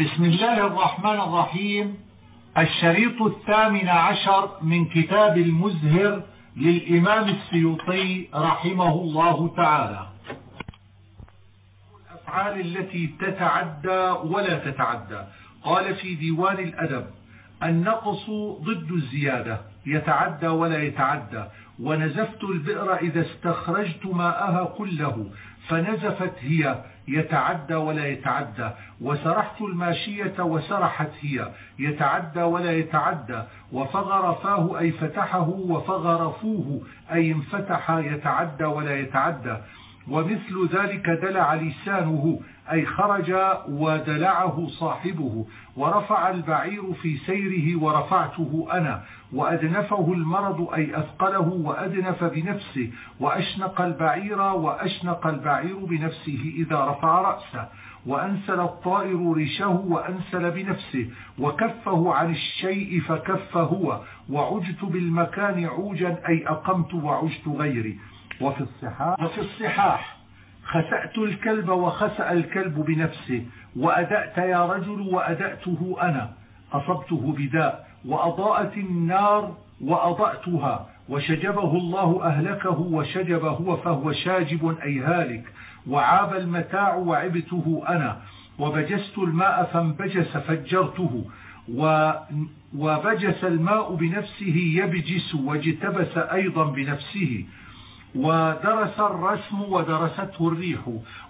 بسم الله الرحمن الرحيم. الشريط الثامن عشر من كتاب المزهر للإمام السيوطي رحمه الله تعالى. الأفعال التي تتعدى ولا تتعدى. قال في ديوان الأدب النقص ضد الزيادة يتعدى ولا يتعدى. ونزفت البئر إذا استخرجت ماءها كله. فنزفت هي يتعدى ولا يتعدى. وسرحت الماشية وسرحت هي يتعدى ولا يتعدى. وفغر فاه أي فتحه وفغر فوه أي انفتح يتعدى ولا يتعدى. ومثل ذلك دلع لسانه أي خرج ودلعه صاحبه ورفع البعير في سيره ورفعته أنا وأدنفه المرض أي أثقله وأدنف بنفسه وأشنق البعير وأشنق البعير بنفسه إذا رفع رأسه وأنسل الطائر ريشه وأنسل بنفسه وكفه عن الشيء فكف هو وعجت بالمكان عوجا أي أقمت وعجت غيري. وفي الصحاح, وفي الصحاح خسأت الكلب وخسأ الكلب بنفسه وأدأت يا رجل وأدأته أنا أصبته بداء وأضاءت النار وأضأتها وشجبه الله أهلكه وشجب هو فهو شاجب أي هالك وعاب المتاع وعبته أنا وبجست الماء فانبجس فجرته وبجس الماء بنفسه يبجس واجتبس أيضا بنفسه ودرس الرسم ودرسته الريح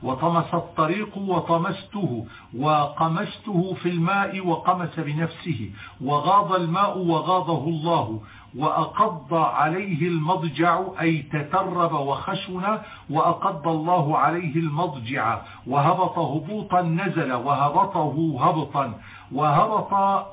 وطمس الطريق وطمسته وقمسته في الماء وقمس بنفسه وغاض الماء وغاضه الله وأقض عليه المضجع أي تترب وخشن وأقض الله عليه المضجع وهبط هبوطا نزل وهبطه هبطا وهبط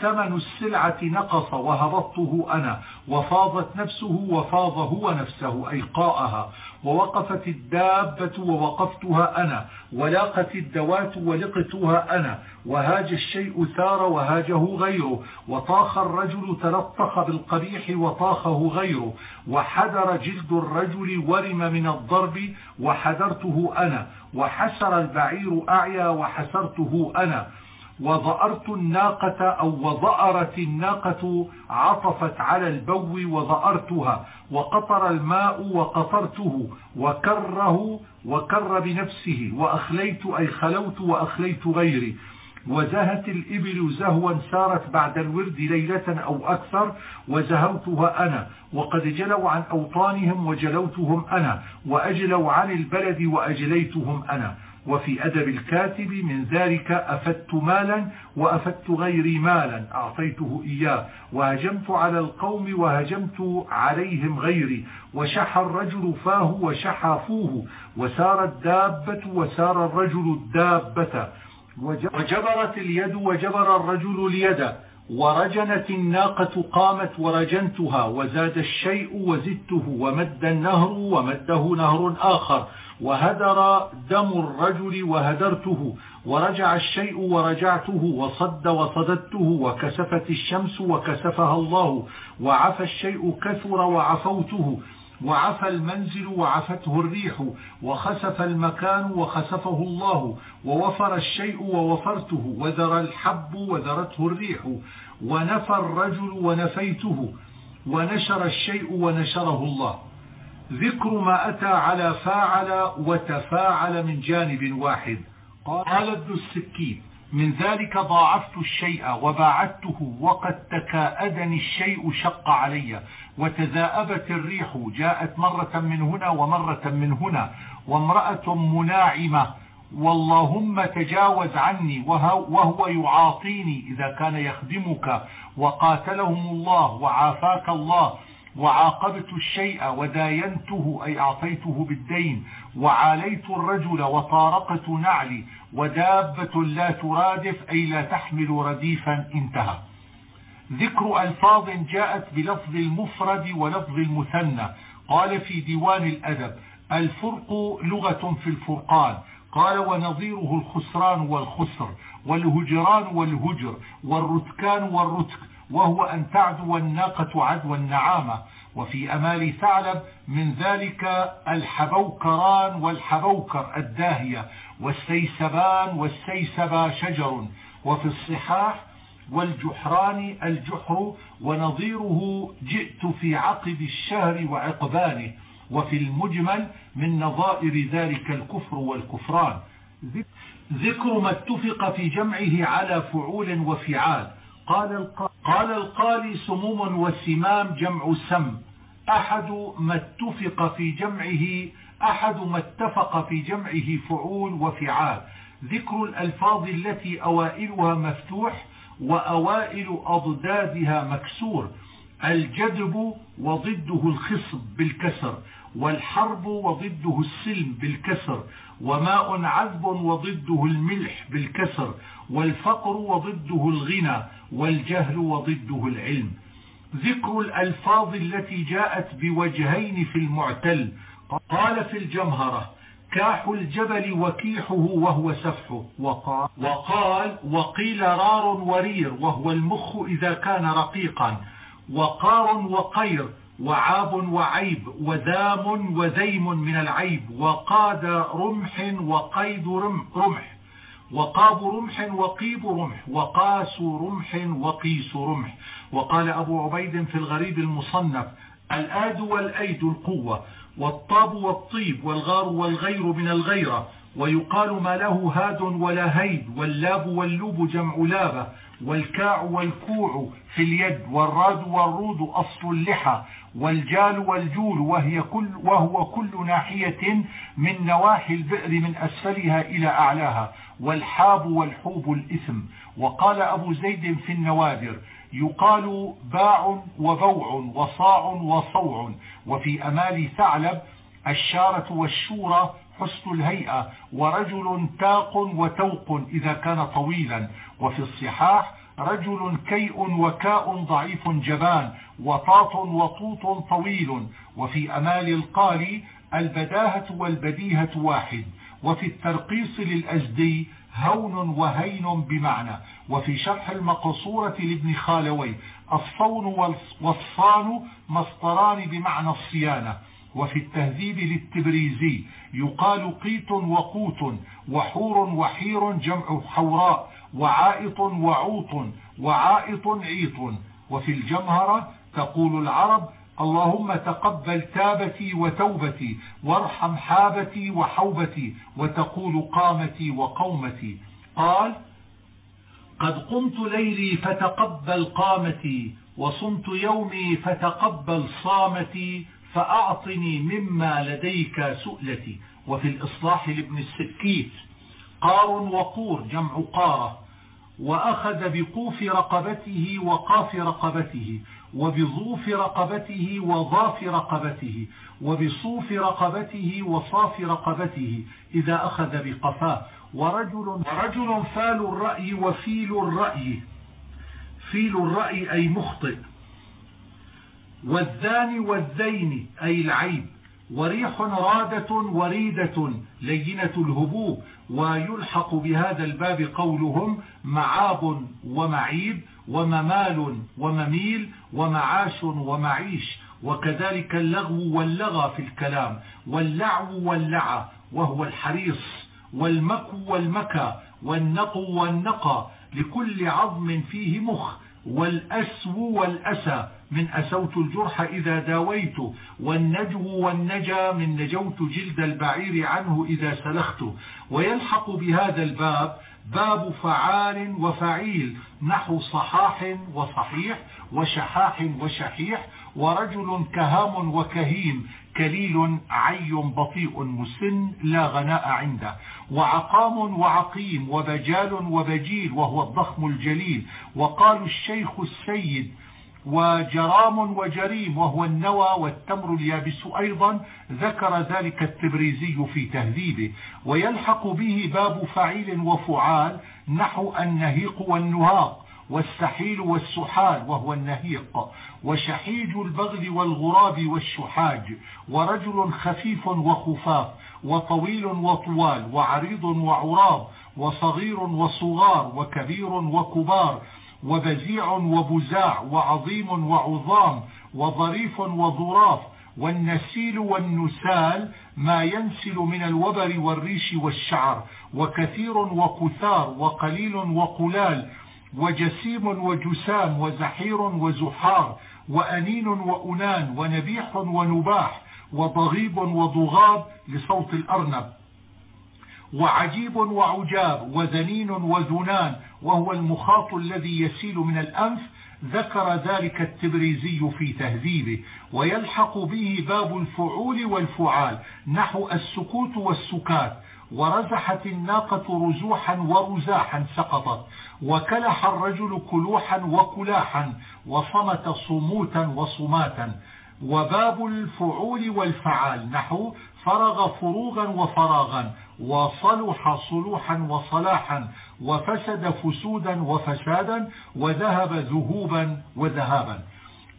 ثمن السلعة نقص وهبطته أنا وفاضت نفسه وفاض هو نفسه أي قاءها. ووقفت الدابة ووقفتها أنا. ولاقت الدوات ولقتها أنا. وهاج الشيء ثار وهاجه غيره. وطاخ الرجل تلطخ بالقبيح وطاخه غيره. وحدر جلد الرجل ورم من الضرب وحدرته أنا. وحسر البعير أعيا وحسرته أنا. وضأرت الناقة أو وضأرت الناقة عطفت على البو وضأرتها وقطر الماء وقطرته وكره وكر بنفسه وأخليت أي خلوت وأخليت غيري. وزهت الإبل زهوا سارت بعد الورد ليلة أو أكثر وزهوتها أنا وقد جلوا عن أوطانهم وجلوتهم أنا وأجلوا عن البلد وأجليتهم أنا. وفي أدب الكاتب من ذلك أفدت مالا وأفدت غيري مالا أعطيته إياه. وهجمت على القوم وهجمت عليهم غيري. وشح الرجل فاه وشح فوه وسار الدابة وسار الرجل الدابة. وجبرت اليد وجبر الرجل اليد. ورجنت الناقة قامت ورجنتها. وزاد الشيء وزدته ومد النهر ومده نهر آخر. وهدر دم الرجل وهدرته ورجع الشيء ورجعته وصد وصددته وكسفت الشمس وكسفها الله وعفى الشيء كثر وعفوته وعفى المنزل وعفته الريح وخسف المكان وخسفه الله ووفر الشيء ووفرته وذر الحب وذرته الريح ونفى الرجل ونفيته ونشر الشيء ونشره الله. ذكر ما أتى على فاعل وتفاعل من جانب واحد. قال ابن السكين من ذلك ضاعفت الشيء وباعدته وقد تكاءدني الشيء شق علي وتذاءبت الريح جاءت مرة من هنا ومرة من هنا وامرأة مناعمة واللهم تجاوز عني وهو يعاطيني إذا كان يخدمك وقاتلهم الله وعافاك الله وعاقبت الشيء وداينته أي أعطيته بالدين وعاليت الرجل وطارقت نعلي ودابة لا ترادف أي لا تحمل رديفا انتهى. ذكر ألفاظ جاءت بلفظ المفرد ولفظ المثنى. قال في ديوان الأدب الفرق لغة في الفرقان. قال ونظيره الخسران والخسر والهجران والهجر والرتكان والرتك. وهو أن تعدو الناقة عدوى النعامة وفي أمال ثعلب من ذلك الحبوكران والحبوكر الداهية. والسيسبان والسيسبا شجر. وفي الصحاح والجحران الجحر ونظيره جئت في عقب الشهر وعقبانه. وفي المجمل من نظائر ذلك الكفر والكفران. ذكر ما اتفق في جمعه على فعول وفعال. قال قال القالي سموم وسمام جمع سم. أحد ما اتفق في جمعه أحد ما اتفق في جمعه فعول وفعال. ذكر الألفاظ التي أوائلها مفتوح وأوائل أضدادها مكسور. الجدب وضده الخصب بالكسر والحرب وضده السلم بالكسر وماء عذب وضده الملح بالكسر والفقر وضده الغنى والجهل وضده العلم. ذكر الألفاظ التي جاءت بوجهين في المعتل. قال في الجمهرة كاح الجبل وكيحه وهو سفحه. وقال, وقيل رار ورير وهو المخ إذا كان رقيقا. وقار وقير وعاب وعيب وذام وذيم من العيب. وقاد رمح وقيد رمح. وقاب رمح وقيب رمح وقاس رمح وقيس رمح. وقال أبو عبيد في الغريب المصنف الآد والأيد القوة والطاب والطيب والغار والغير من الغيرة. ويقال ما له هاد ولا هيد واللاب واللوب جمع لابة. والكاع والكوع في اليد والراد والرود أصل اللحى. والجال والجول وهي كل وهو كل ناحية من نواحي البئر من أسفلها إلى أعلاها. والحاب والحوب الإثم. وقال أبو زيد في النوادر يقال باع وبوع وصاع وصوع. وفي أمال ثعلب الشارة والشورى حسن الهيئة ورجل تاق وتوق إذا كان طويلا. وفي الصحاح رجل كيء وكاء ضعيف جبان وطاط وطوط طويل. وفي أمال القالي البداهة والبديهة واحد. وفي الترقيص للأزدي هون وهين بمعنى. وفي شرح المقصورة لابن خالوي الصون والصان مصطران بمعنى الصيانة. وفي التهذيب للتبريزي يقال قيت وقوت وحور وحير جمع حوراء وعائط وعوط وعائط عيط. وفي الجمهرة تقول العرب اللهم تقبل تابتي وتوبتي وارحم حابتي وحوبتي وتقول قامتي وقومتي. قال قد قمت ليلي فتقبل قامتي وصمت يومي فتقبل صامتي فأعطني مما لديك سؤلتي. وفي الإصلاح لابن السكيت قار وقور جمع قارة وأخذ بقوف رقبته وقاف رقبته. وبظوف رقبته وظاف رقبته وبصوف رقبته وصاف رقبته إذا أخذ بقفاه. ورجل, ورجل فال الرأي وفيل الرأي. فيل الرأي أي مخطئ. والذان والذين أي العيب. وريح رادة وريدة لينة الهبوب. ويلحق بهذا الباب قولهم معاب ومعيب. وممال ومميل ومعاش ومعيش. وكذلك اللغو واللغى في الكلام واللعو واللعى وهو الحريص والمكو والمكى والنقو والنقى. لكل عظم فيه مخ. والأسو والأسى. من أسوت الجرح إذا داويت. والنجو والنجا من نجوت جلد البعير عنه إذا سلخت. ويلحق بهذا الباب باب فعال وفعيل. نحو صحاح وصحيح وشحاح وشحيح ورجل كهام وكهيم. كليل عي بطيء مسن لا غناء عنده. وعقام وعقيم وبجال وبجيل وهو الضخم الجليل. وقالوا الشيخ السيد وجرام وجريم وهو النوى والتمر اليابس أيضا ذكر ذلك التبريزي في تهذيبه. ويلحق به باب فعيل وفعال نحو النهيق والنهاق والسحيل والسحال وهو النهيق. وشحيج البغل والغراب والشحاج ورجل خفيف وخفاف وطويل وطوال وعريض وعراب وصغير وصغار وكبير وكبار وبزيع وبزاع وعظيم وعظام وظريف وظراف والنسيل والنسال ما ينسل من الوبر والريش والشعر وكثير وكثار وقليل وقلال وجسيم وجسام وزحير وزحار وأنين وأنان ونبيح ونباح وضغيب وضغاب لصوت الأرنب. وعجيب وعجاب وذنين وذنان وهو المخاط الذي يسيل من الأنف ذكر ذلك التبريزي في تهذيبه ويلحق به باب الفعول والفعال نحو السكوت والسكات ورزحت الناقة رزوحا ورزاحا سقطت وكلح الرجل كلوحا وكلاحا وصمت صموتا وصماتا وباب الفعول والفعال نحو فرغ فروغا وفراغا وصلح صلوحا وصلاحا وفسد فسودا وفسادا وذهب ذهوبا وذهابا.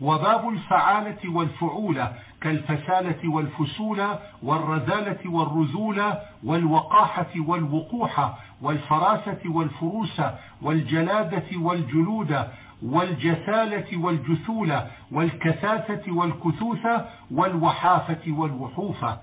وباب الفعالة والفعولة كالفسالة والفسولة والرذالة والرذولة والوقاحة والوقوحة والفراسة والفروسة والجلادة والجلودة والجثالة والجثولة والكثاثة والكثوثة والوحافة والوحوفة.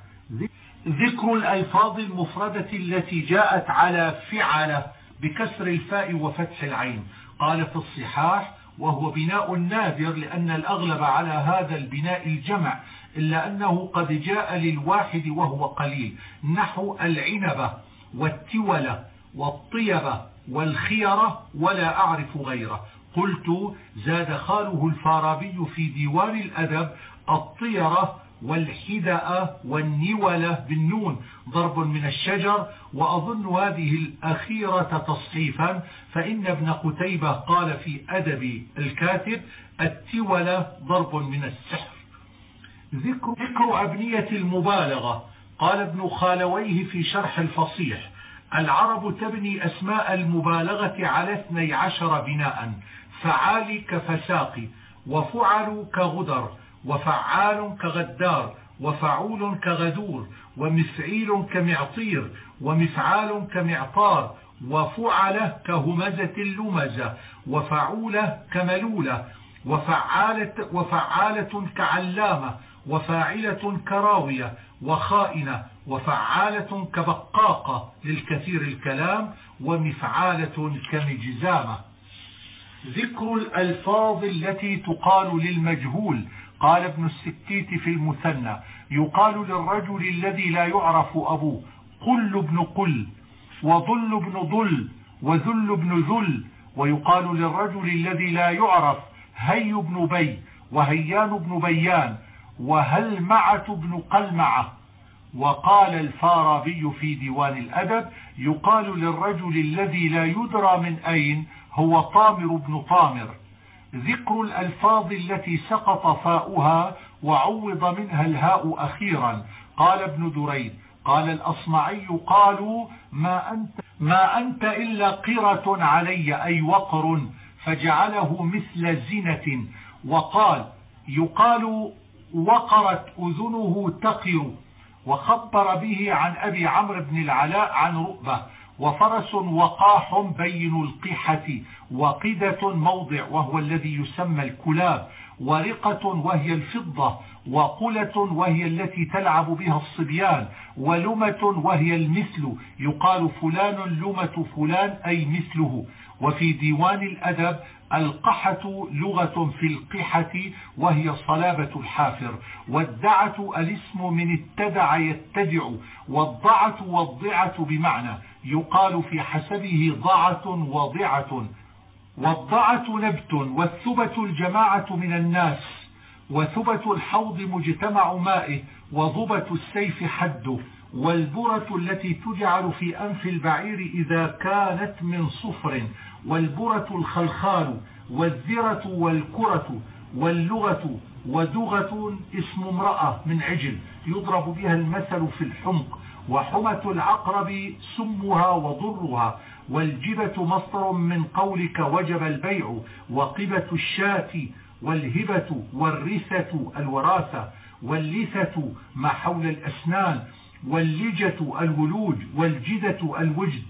ذكر الألفاظ المفردة التي جاءت على فعل بكسر الفاء وفتح العين. قال في الصحاح وهو بناء نادر لأن الأغلب على هذا البناء الجمع إلا أنه قد جاء للواحد وهو قليل. نحو العنبة والتولة والطيبة والخيرة ولا أعرف غيره. قلت زاد خاله الفارابي في ديوان الأدب الطيرة والحدأ والنولة بالنون ضرب من الشجر وأظن هذه الأخيرة تصحيفا فإن ابن قتيبة قال في أدب الكاتب التولة ضرب من السحر. ذكر, ذكر أبنية المبالغة قال ابن خالويه في شرح الفصيح العرب تبني أسماء المبالغة على اثني عشر بناء فعال كفساق وفعل كغدر وفعال كغدار وفعول كغدور ومفعيل كمعطير ومفعال كمعطار وفعل كهمزة اللمزة وفعولة كملولة وفعالة, وفعالة كعلامة وفاعلة كراوية وخائنة وفعالة كبقاقة للكثير الكلام ومفعالة كمجزامة. ذكر الألفاظ التي تقال للمجهول قال ابن الستيت في المثنى يقال للرجل الذي لا يعرف أبوه قل ابن قل وظل ابن ظل وذل ابن ذل ويقال للرجل الذي لا يعرف هي ابن بي وهيان ابن بيان وهلمعة ابن قلمعة. وقال الفارابي في ديوان الأدب يقال للرجل الذي لا يدرى من أين هو طامر بن طامر. ذكر الألفاظ التي سقط فاؤها وعوض منها الهاء أخيرا. قال ابن دريد قال الأصمعي قالوا ما أنت, ما أنت إلا قرة علي أي وقر فجعله مثل زنة. وقال يقال وقرت أذنه تقر وخبر به عن أبي عمرو بن العلاء عن رؤبة. وفرس وقاح بين القحة وقدة موضع وهو الذي يسمى الكلاب ورقة وهي الفضة وقلة وهي التي تلعب بها الصبيان ولمة وهي المثل يقال فلان لمة فلان أي مثله. وفي ديوان الأدب القحة لغة في القحة وهي صلابة الحافر. والدعة الاسم من اتدع يتدع والضعة والضعة بمعنى. يقال في حسبه ضعة وضعة. والضعة نبت والثبة الجماعة من الناس. وثبة الحوض مجتمع مائه وضبة السيف حده والبرة التي تجعل في أنف البعير إذا كانت من صفر. والبرة الخلخال والذرة والكرة واللغة ودغة اسم امرأة من عجل يضرب بها المثل في الحمق وحمة العقرب سمها وضرها والجبة مصدر من قولك وجب البيع وقبة الشاة والهبة والرثة الوراثة واللثة ما حول الأسنان واللجة الولوج والجدة الوجد.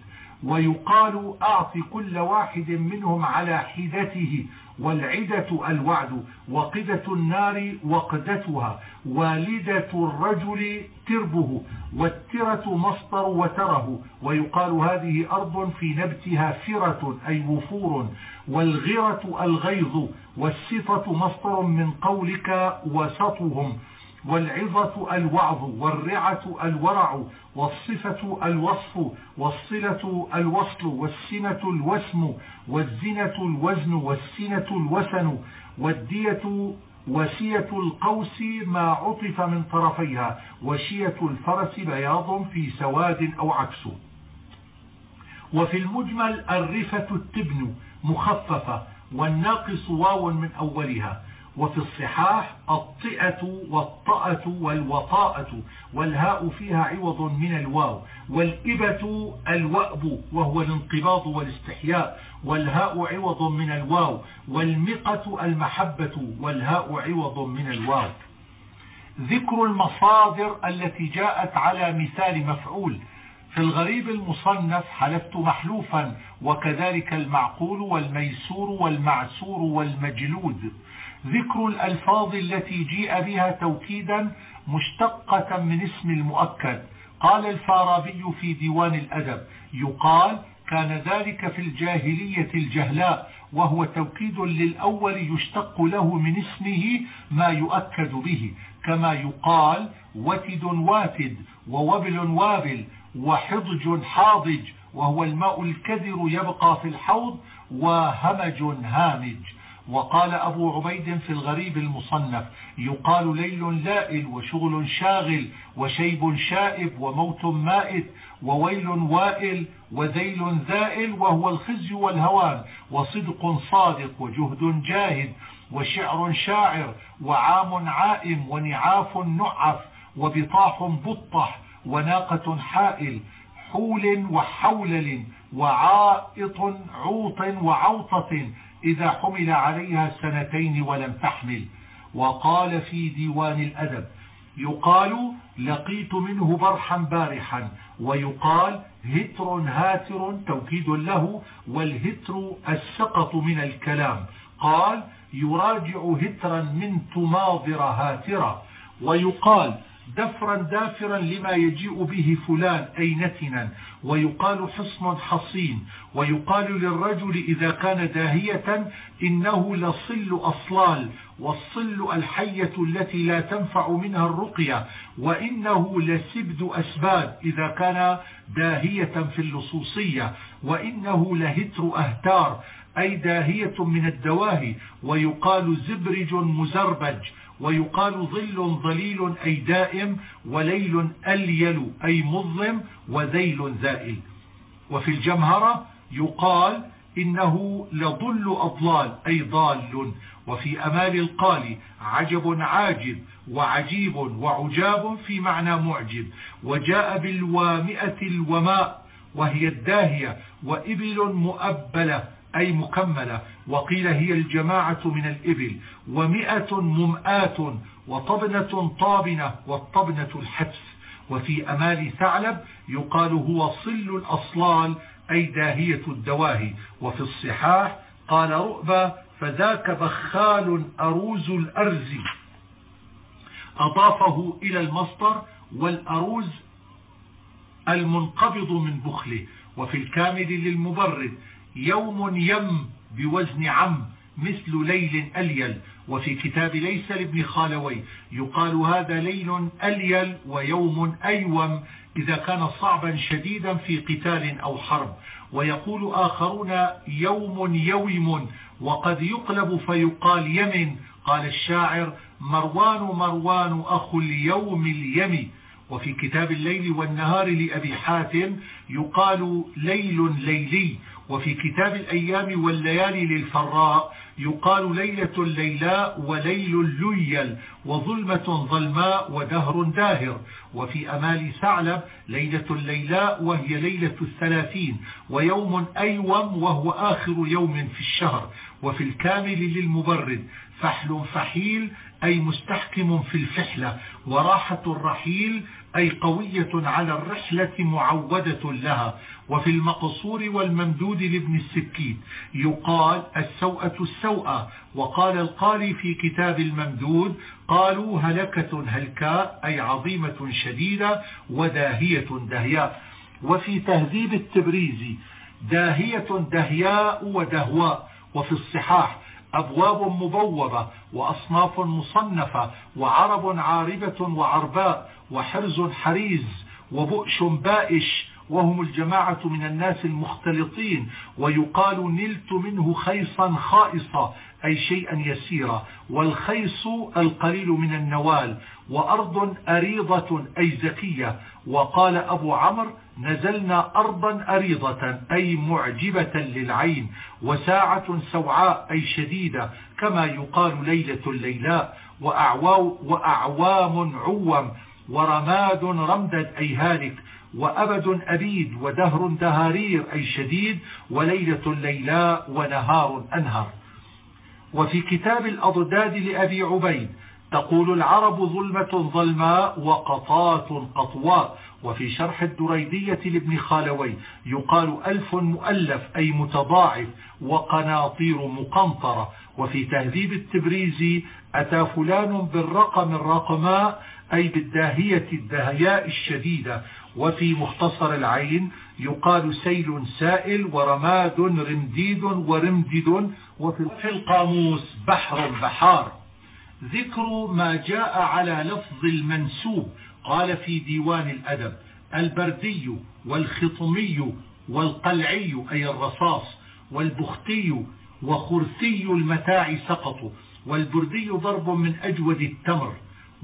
ويقال أعط كل واحد منهم على حدته والعدة الوعد وقدة النار وقدتها والدة الرجل تربه والترة مصدر وتره. ويقال هذه أرض في نبتها فرة أي وفور والغرة الغيظ والصفة مصدر من قولك وسطهم. والعظة الوعظ والرعة الورع والصفة الوصف والصلة الوصل والسنة الوسم والزنة الوزن والسنة الوسن والدية وشية القوس ما عطف من طرفيها وشية الفرس بياض في سواد أو عكسه وفي المجمل الرفة التبن مخففة والناقص واو من أولها وفي الصحاح الطئة والطأة والوطاءة والهاء فيها عوض من الواو والإبة الوأب وهو الانقباض والاستحياء والهاء عوض من الواو والمقة المحبة والهاء عوض من الواو. ذكر المصادر التي جاءت على مثال مفعول. في الغريب المصنف حلفت محلوفا وكذلك المعقول والميسور والمعسور والمجلود. ذكر الألفاظ التي جيء بها توكيدا مشتقة من اسم المؤكد. قال الفارابي في ديوان الأدب يقال كان ذلك في الجاهلية الجهلاء وهو توكيد للأول يشتق له من اسمه ما يؤكد به. كما يقال وتد واتد ووبل وابل وحضج حاضج وهو الماء الكدر يبقى في الحوض وهمج هامج. وقال أبو عبيد في الغريب المصنف يقال ليل لائل وشغل شاغل وشيب شائب وموت مائت وويل وائل وذيل ذائل وهو الخزي والهوان وصدق صادق وجهد جاهد وشعر شاعر وعام عائم ونعاف نعف وبطاح بطح وناقة حائل حول وحولل وعائط عوط وعوطة إذا حمل عليها سنتين ولم تحمل. وقال في ديوان الأدب يقال لقيت منه برحا بارحا ويقال هتر هاتر توكيد له والهتر السقط من الكلام. قال يراجع هترا من تماضر هاترا. ويقال دفرا دافرا لما يجيء به فلان أي نتنا. ويقال حصن حصين. ويقال للرجل إذا كان داهية إنه لصل أصلال. والصل الحية التي لا تنفع منها الرقية. وإنه لسبد أسباد إذا كان داهية في اللصوصية. وإنه لهتر أهتار أي داهية من الدواهي. ويقال زبرج مزربج. ويقال ظل ظليل أي دائم وليل أليل أي مظلم وذيل ذائل وفي الجمهرة يقال إنه لضل أضلال أي ضال. وفي أمال القال عجب عاجب وعجيب وعجاب في معنى معجب. وجاء بالوامئة الوماء وهي الداهية وإبل مؤبلة أي مكملة. وقيل هي الجماعة من الإبل. ومئة ممآت وطبنة طابنة والطبنة الحبس. وفي أمال ثعلب يقال هو صل الأصلال أي داهية الدواهي. وفي الصحاح قال رؤبا فذاك بخال أروز الأرز. أضافه إلى المصدر والأروز المنقبض من بخله. وفي الكامل للمبرد يوم يم بوزن عم مثل ليل أليل. وفي كتاب ليس لابن خالوي يقال هذا ليل أليل ويوم أيوم إذا كان صعبا شديدا في قتال أو حرب. ويقول آخرون يوم يوم وقد يقلب فيقال يمن. قال الشاعر مروان مروان أخو اليوم اليم. وفي كتاب الليل والنهار لأبي حاتم يقال ليل ليلي. وفي كتاب الأيام والليالي للفراء يقال ليلة ليلاء وليل ليل وظلمة ظلماء ودهر داهر وفي أمال ثعلب ليلة ليلاء وهي ليلة الثلاثين ويوم أيوم وهو آخر يوم في الشهر وفي الكامل للمبرد فحل فحيل أي مستحكم في الفحلة وراحة الرحيل أي قوية على الرحلة معودة لها. وفي المقصور والممدود لابن السكين يقال السوءة السوءة. وقال القاري في كتاب الممدود قالوا هلكة هلكاء أي عظيمة شديدة وداهية دهياء. وفي تهذيب التبريزي داهية دهياء ودهواء. وفي الصحاح أبواب مبوبة وأصناف مصنفة وعرب عاربة وعرباء وحرز حريز وبؤش بائش وهم الجماعة من الناس المختلطين ويقال نلت منه خيصا خائصا أي شيئا يسيرا. والخيص القليل من النوال وأرض أريضة أي زكية. وقال أبو عمرو نزلنا أرضا أريضة أي معجبة للعين وساعة سوعاء أي شديدة كما يقال ليلة الليلاء. وأعوام عوم ورماد رمدد أي هالك. وأبد أبيد ودهر دهارير أي شديد وليلة ليلاء ونهار أنهر وفي كتاب الأضداد لأبي عبيد تقول العرب ظلمة ظلماء وقطات قطواء. وفي شرح الدريدية لابن خالوي يقال ألف مؤلف أي متضاعف وقناطير مقنطرة. وفي تهذيب التبريزي أتى فلان بالرقم الرقماء أي بالداهية الدهياء الشديدة. وفي مختصر العين يقال سيل سائل ورماد رمديد ورمدد وفي القاموس بحر بحار ذكر ما جاء على لفظ المنسوب قال في ديوان الأدب البردي والخطمي والقلعي أي الرصاص والبختي وخرثي المتاع سقط والبردي ضرب من أجود التمر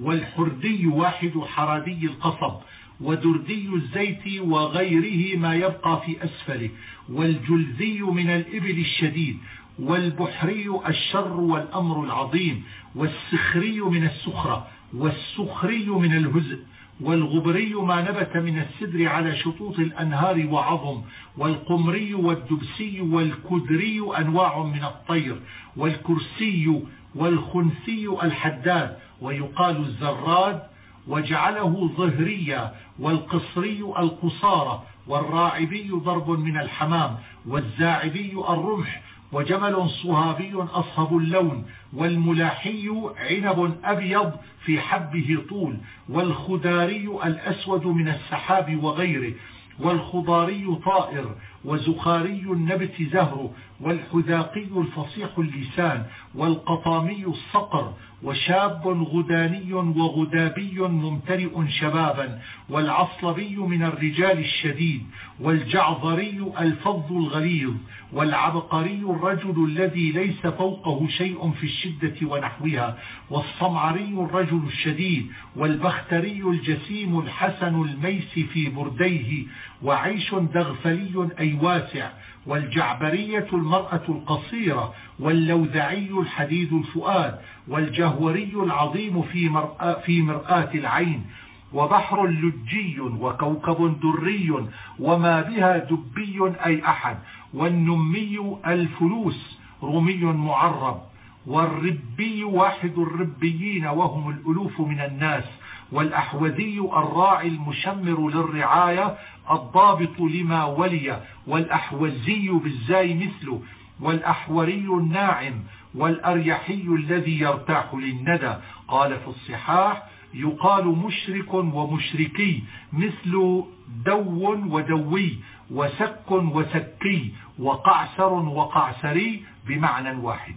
والحردي واحد حرادي القصب. ودردي الزيت وغيره ما يبقى في أسفله والجلذي من الإبل الشديد والبحري الشر والأمر العظيم والسخري من السخرة والسخري من الهزء والغبري ما نبت من السدر على شطوط الأنهار وعظم والقمري والدبسي والكدري أنواع من الطير والكرسي والخنسي الحداد ويقال الزراد وجعله ظهريا والقصري القصارى والراعبي ضرب من الحمام والزاعبي الرمح وجمل صهابي أصهب اللون والملاحي عنب أبيض في حبه طول والخداري الأسود من السحاب وغيره والخضاري طائر وزخاري النبت زهر والحذاقي الفصيح اللسان والقطامي الصقر وشاب غداني وغدابي ممتلئ شبابا والعصلبي من الرجال الشديد والجعظري الفظ الغليظ والعبقري الرجل الذي ليس فوقه شيء في الشدة ونحوها والصمعري الرجل الشديد والبختري الجسيم الحسن الميس في برديه وعيش دغفلي أي واسع والجعبرية المرأة القصيرة واللوذعي الحديد الفؤاد والجهوري العظيم في مرآة, في مرآة العين وبحر لجي وكوكب دري وما بها دبي أي أحد والنمي الفلوس رمي معرب والربي واحد الربيين وهم الألوف من الناس والأحوذي الراعي المشمر للرعاية الضابط لما ولي والأحوزي بالزاي مثله والأحوري الناعم والأريحي الذي يرتاح للندى. قال في الصحاح يقال مشرك ومشركي مثل دو ودوي وسك وسكي وقعسر وقعسري بمعنى واحد.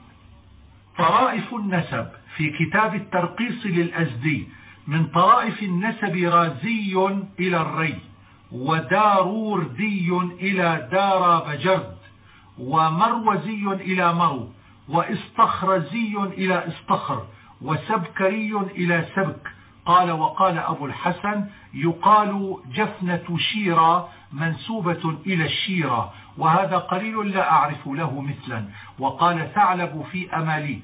طرائف النسب في كتاب الترقيص للأزدي من طرائف النسب رازي إلى الري وداروردي إلى دار بجرد ومروزي إلى مرو وإستخرزي إلى إستخر وسبكري إلى سبك. قال وقال أبو الحسن يقال جفنة شيرة منسوبة إلى الشيرة وهذا قليل لا أعرف له مثلا. وقال ثعلب في أمالي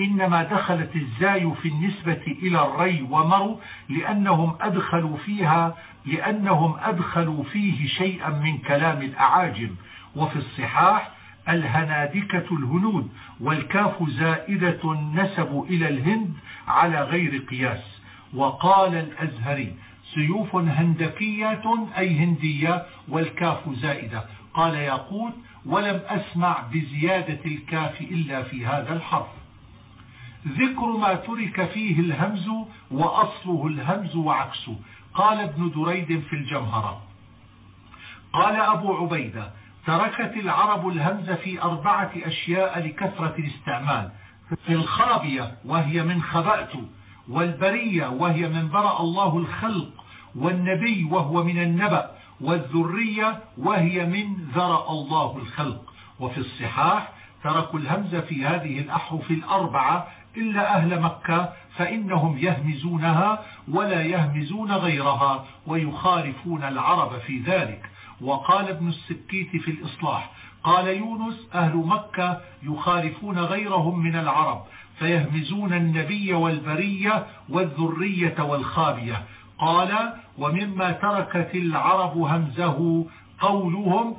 إنما دخلت الزاي في النسبة إلى الري ومرو لأنهم أدخلوا فيها لأنهم أدخلوا فيه شيئا من كلام الأعاجم. وفي الصحاح الهنادكة الهنود والكاف زائدة نسب إلى الهند على غير قياس. وقال الأزهري سيوف هندكية أي هندية والكاف زائدة. قال يقول ولم أسمع بزيادة الكاف إلا في هذا الحرف. ذكر ما ترك فيه الهمز وأصله الهمز وعكسه. قال ابن دريد في الجمهرة. قال أبو عبيدة تركت العرب الهمز في أربعة أشياء لكثرة الاستعمال. في الخابية وهي من خبأت والبرية وهي من برأ الله الخلق والنبي وهو من النبأ والذرية وهي من ذرأ الله الخلق. وفي الصحاح تركوا الهمز في هذه الأحرف الأربعة إلا أهل مكة فإنهم يهمزونها ولا يهمزون غيرها ويخالفون العرب في ذلك. وقال ابن السكيت في الإصلاح قال يونس أهل مكة يخالفون غيرهم من العرب فيهمزون النبي والبرية والذرية والخابية. قال ومما تركت العرب همزه قولهم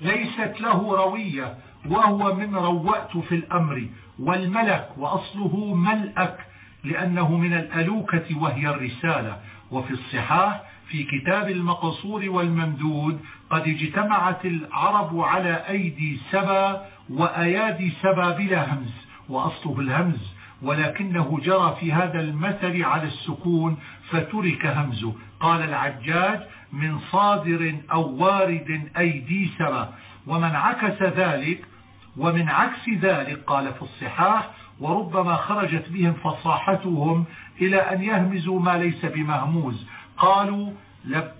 ليست له روية. وهو من روأت في الأمر والملك وأصله ملأك لأنه من الألوكة وهي الرسالة. وفي الصحاح في كتاب المقصور والممدود قد اجتمعت العرب على أيدي سبا وأيادي سبا بلا همز وأصله الهمز ولكنه جرى في هذا المثل على السكون فترك همزه. قال العجاج من صادر أو وارد أيدي سبا. ومن عكس ذلك ومن عكس ذلك قال في الصحاح وربما خرجت بهم فصاحتهم إلى أن يهمزوا ما ليس بمهموز. قالوا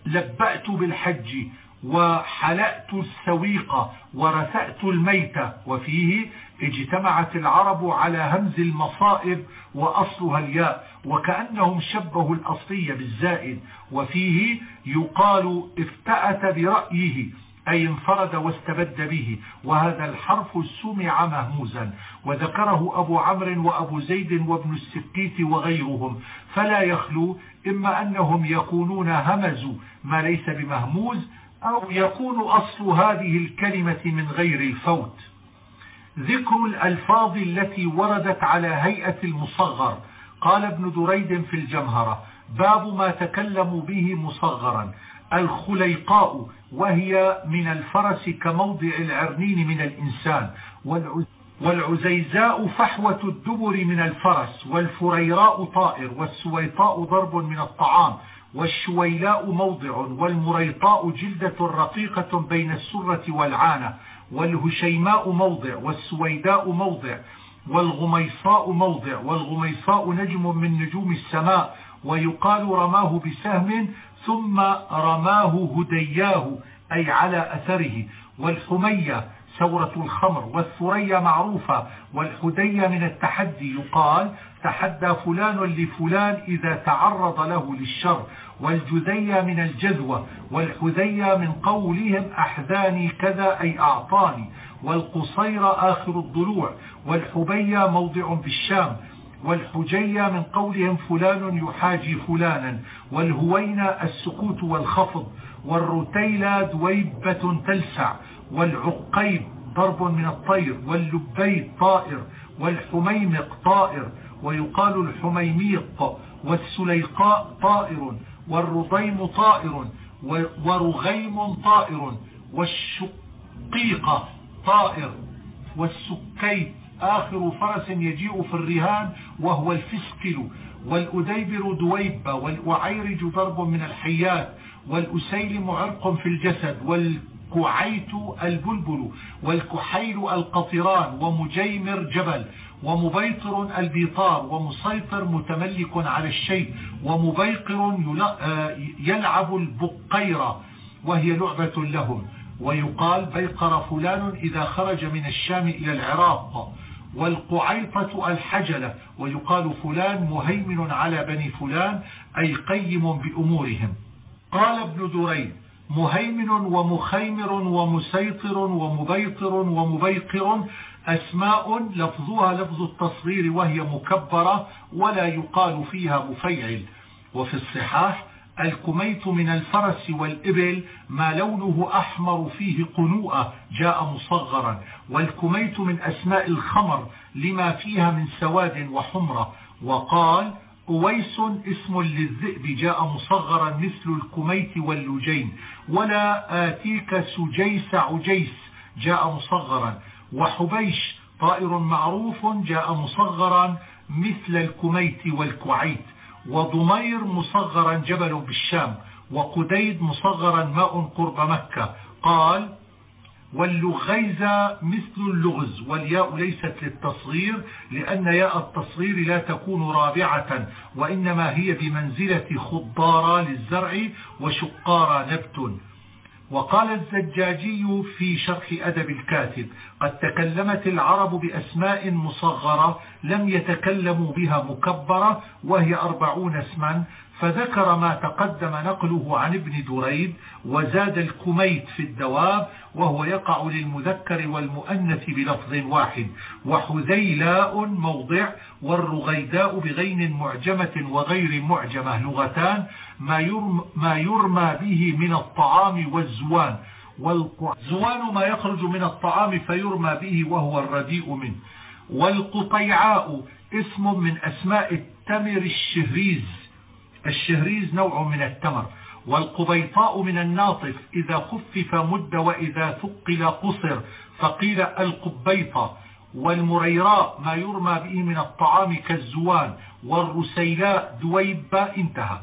لبأت بالحج وحلأت السويق ورثأت الميت وفيه اجتمعت العرب على همز المصائب وأصلها الياء وكأنهم شبهوا الأصلية بالزائد وفيه يقال افتأت برأيه أي انفرد واستبد به وهذا الحرف سمع مهموزا. وذكره أبو عمرو وأبو زيد وابن السكيت وغيرهم. فلا يخلو إما أنهم يكونون همزوا ما ليس بمهموز أو يكون أصل هذه الكلمة من غير الفوت. ذكر الألفاظ التي وردت على هيئة المصغر. قال ابن دريد في الجمهرة باب ما تكلموا به مصغرا الخليقاء وهي من الفرس كموضع العرنين من الإنسان. والعزيزاء فحوة الدبر من الفرس والفريراء طائر والسويطاء ضرب من الطعام والشويلاء موضع والمريطاء جلدة رقيقة بين السرة والعانة والهشيماء موضع والسويداء موضع والغميصاء موضع والغميصاء نجم من نجوم السماء ويقال رماه بسهم ثم رماه هدياه أي على أثره. والحمية ثورة الخمر والثريا معروفة والحدية من التحدي. يقال تحدى فلان لفلان إذا تعرض له للشر. والجذية من الجذوة والحذية من قولهم أحذاني كذا أي أعطاني. والقصير آخر الضلوع والحبية موضع بالشام. والحجية من قولهم فلان يحاجي فلانا والهوين السكوت والخفض والرتيلة دويبة تلسع والعقيب ضرب من الطير واللبيد طائر والحميمق طائر ويقال الحميميق والسليقاء طائر والرضيم طائر ورغيم طائر والشقيقة طائر والسكيت آخر فرس يجيء في الرهان وهو الفسكل والأديبر دويبة والأعيرج ضرب من الحيات والأسيلم عرق في الجسد والكعيت البلبل والكحيل القطران ومجيمر جبل ومبيطر البيطار ومسيطر متملك على الشيء ومبيقر يلعب البقيرة وهي لعبة لهم. ويقال بيقر فلان إذا خرج من الشام إلى العراق والقعيطة الحجلة ويقال فلان مهيمن على بني فلان أي قيم بأمورهم. قال ابن دريد مهيمن ومخيمر ومسيطر ومبيطر ومبيقر أسماء لفظها لفظ التصغير وهي مكبرة ولا يقال فيها مفيعل. وفي الصحاح الكميت من الفرس والإبل ما لونه أحمر فيه قنوءة جاء مصغرا. والكميت من أسماء الخمر لما فيها من سواد وحمرة. وقال أويس اسم للذئب جاء مصغرا مثل الكميت واللجين. ولا آتيك سجيس عجيس جاء مصغرا. وحبيش طائر معروف جاء مصغرا مثل الكميت والكعيت. وضمير مصغرا جبل بالشام وقديد مصغرا ماء قرب مكة. قال واللغيز مثل اللغز والياء ليست للتصغير لأن ياء التصغير لا تكون رابعة وإنما هي بمنزلة خضارة للزرع وشقارة نبت. وقال الزجاجي في شرح أدب الكاتب قد تكلمت العرب بأسماء مصغرة لم يتكلموا بها مكبرة وهي أربعون اسما. فذكر ما تقدم نقله عن ابن دريد وزاد الكميت في الدواب وهو يقع للمذكر والمؤنث بلفظ واحد وحذيلاء موضع والرغيداء بغين معجمة وغير معجمة لغتان ما يرمى, ما يرمى به من الطعام والزوان والزوان ما يخرج من الطعام فيرمى به وهو الرديء منه والقطيعاء اسم من أسماء التمر الشهريز. الشهريز نوع من التمر والقبيطاء من الناطف إذا خفف مد وإذا ثقل قصر فقيل القبيطة. والمريراء ما يرمى به من الطعام كالزوان والرسيلاء دويب انتهى.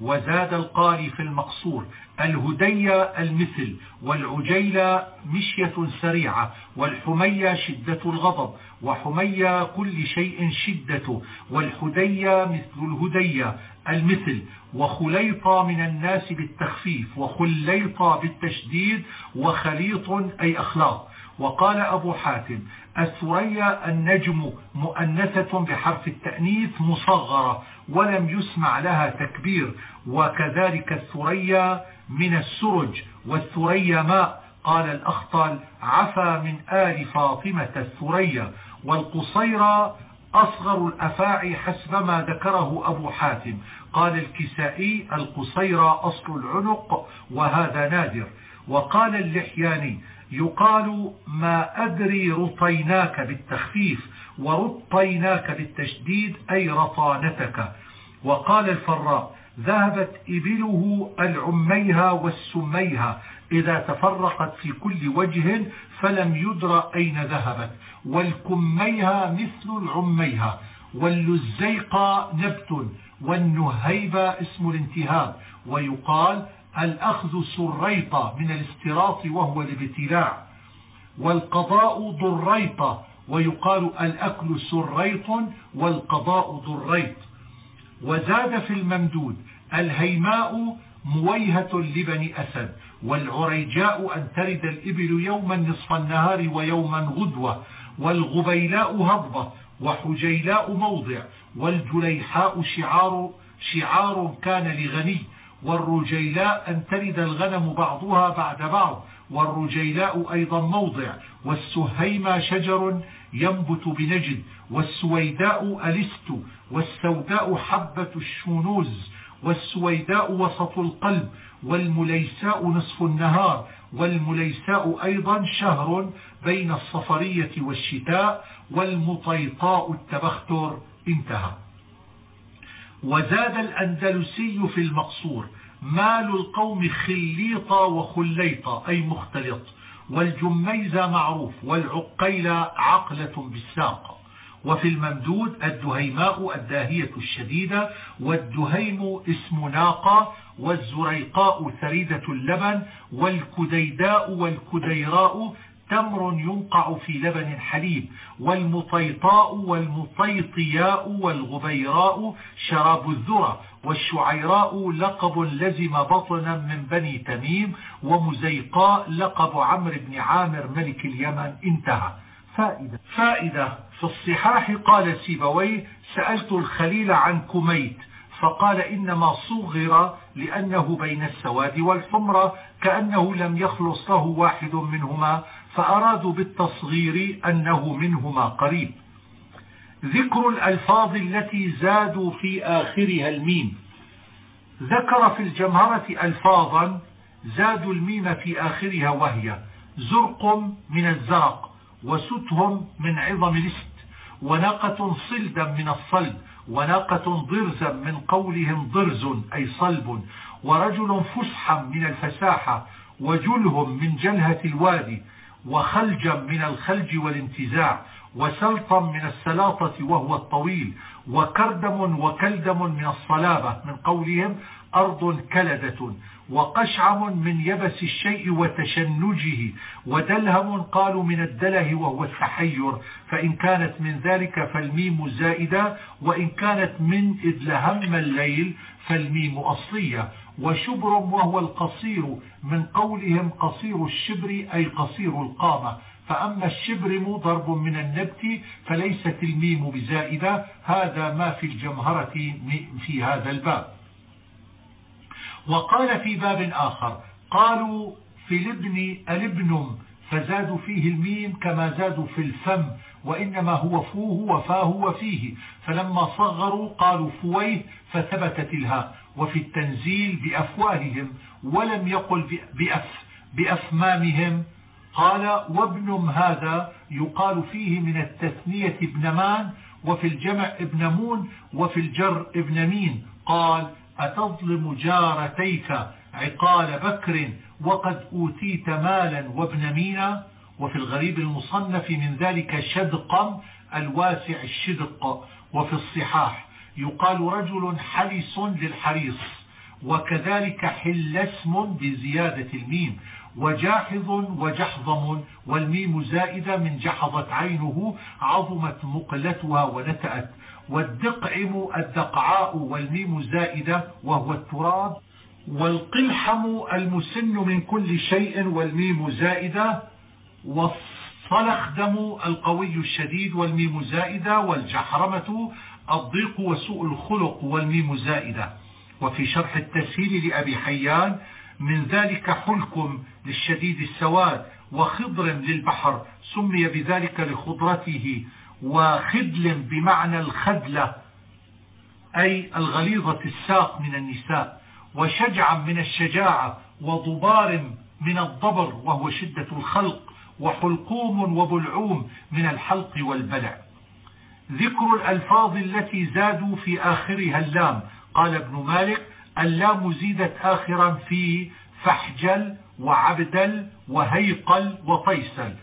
وزاد القاري في المقصور الهدية المثل والعجيلة مشية سريعة والحمية شدة الغضب. وحمية كل شيء شدته والحدية مثل الهدية المثل وخليطة من الناس بالتخفيف وخليطة بالتشديد وخليط أي أخلاق. وقال أبو حاتم الثريا النجم مؤنثة بحرف التأنيث مصغرة ولم يسمع لها تكبير وكذلك الثريا من السرج والثريا ماء. قال الأخطل عفى من آل فاطمة الثريا. والقصيرة أصغر الأفاعي حسب ما ذكره أبو حاتم. قال الكسائي القصيرة أصل العنق وهذا نادر. وقال اللحياني يقال ما أدري رطيناك بالتخفيف ورطيناك بالتشديد أي رطانتك. وقال الفراء ذهبت إبله العميها والسميها. إذا تفرقت في كل وجه فلم يدر أين ذهبت. والكميها مثل العميها. واللزيقة نبت. والنهيبة اسم الانتهاب. ويقال الأخذ سريطة من الاستراط وهو الابتلاع. والقضاء ضريطة ويقال الأكل سريط. والقضاء ضريط. وزاد في الممدود. الهيماء مويهة لبني أسد. والعريجاء أن ترد الإبل يوما نصف النهار ويوما غدوة والغبيلاء هضبة وحجيلاء موضع والجليحاء شعار, شعار كان لغني والرجيلاء أن ترد الغنم بعضها بعد بعض والرجيلاء أيضا موضع والسهيمة شجر ينبت بنجد والسويداء ألست والسوداء حبة الشونوز والسويداء وسط القلب والمليساء نصف النهار والمليساء أيضا شهر بين الصفرية والشتاء والمطيطاء التبختر انتهى. وزاد الأندلسي في المقصور مال القوم خليطة وخليطة أي مختلط والجميزة معروف والعقيلة عقلة بالساق. وفي الممدود الدهيماء الداهية الشديدة والدهيم اسم ناقة والزريقاء ثريدة اللبن والكديداء والكديراء تمر ينقع في لبن حليب والمطيطاء والمطيطياء والغبيراء شراب الذرة والشعيراء لقب لزم بطنا من بني تميم ومزيقاء لقب عمرو بن عامر ملك اليمن انتهى. فائدة, فائدة. في الصحاح قال سيبويه سألت الخليل عن كميت فقال إنما صغر لأنه بين السواد والحمرة كأنه لم يخلص له واحد منهما فأرادوا بالتصغير أنه منهما قريب. ذكر الألفاظ التي زادوا في آخرها الميم. ذكر في الجمهرة ألفاظا زادوا الميم في آخرها وهي زرق من الزرق وستهم من عظم الاست وناقة صلدا من الصلب وناقة ضرزا من قولهم ضرز أي صلب. ورجل فسحا من الفساحة وجلهم من جلهة الوادي وخلجا من الخلج والانتزاع وسلطا من السلاطة وهو الطويل وكردم وكلدم من الصلابة من قولهم أرض كلدة وقشعم من يبس الشيء وتشنجه ودلهم قالوا من الدلة وهو التحير فإن كانت من ذلك فالميم زائدة وإن كانت من إذ لهم الليل فالميم أصلية. وشبر وهو القصير من قولهم قصير الشبر أي قصير القامة. فأما الشبرم ضرب من النبت فليست الميم بزائدة. هذا ما في الجمهرة في هذا الباب. وقال في باب آخر قالوا في الابن الابن فزادوا فيه الميم كما زادوا في الفم وإنما هو فوه وفاه وفيه. فلما صغروا قالوا فويه فثبتت الهاء. وفي التنزيل بأفواههم ولم يقل بأف بأفمامهم. قال وابن هذا يقال فيه من التثنية ابن مان وفي الجمع ابن مون وفي الجر ابن مين. قال أتظلم جارتيك عقال بكر وقد أوتيت مالا وابن مينا؟ وفي الغريب المصنف من ذلك شدقا الواسع الشدق وفي الصحاح يقال رجل حلس للحريص وكذلك حل اسم بزيادة الميم وجاحظ وجحظم والميم زائدة من جحظت عينه عظمت مقلتها ونتأت. والدقعم الدقعاء والميم زائدة وهو التراب والقلحم المسن من كل شيء والميم زائدة والصلخدم القوي الشديد والميم زائدة والجحرمة الضيق وسوء الخلق والميم زائدة. وفي شرح التسهيل لأبي حيان من ذلك حلكم للشديد السواد وخضر للبحر سمي بذلك لخضرته وخدل بمعنى الخدلة أي الغليظة الساق من النساء وشجعا من الشجاعة وضبار من الضبر وهو شدة الخلق وحلقوم وبلعوم من الحلق والبلع. ذكر الألفاظ التي زادوا في آخرها اللام. قال ابن مالك اللام زيدت آخرا في فحجل وعبدل وهيقل وطيسل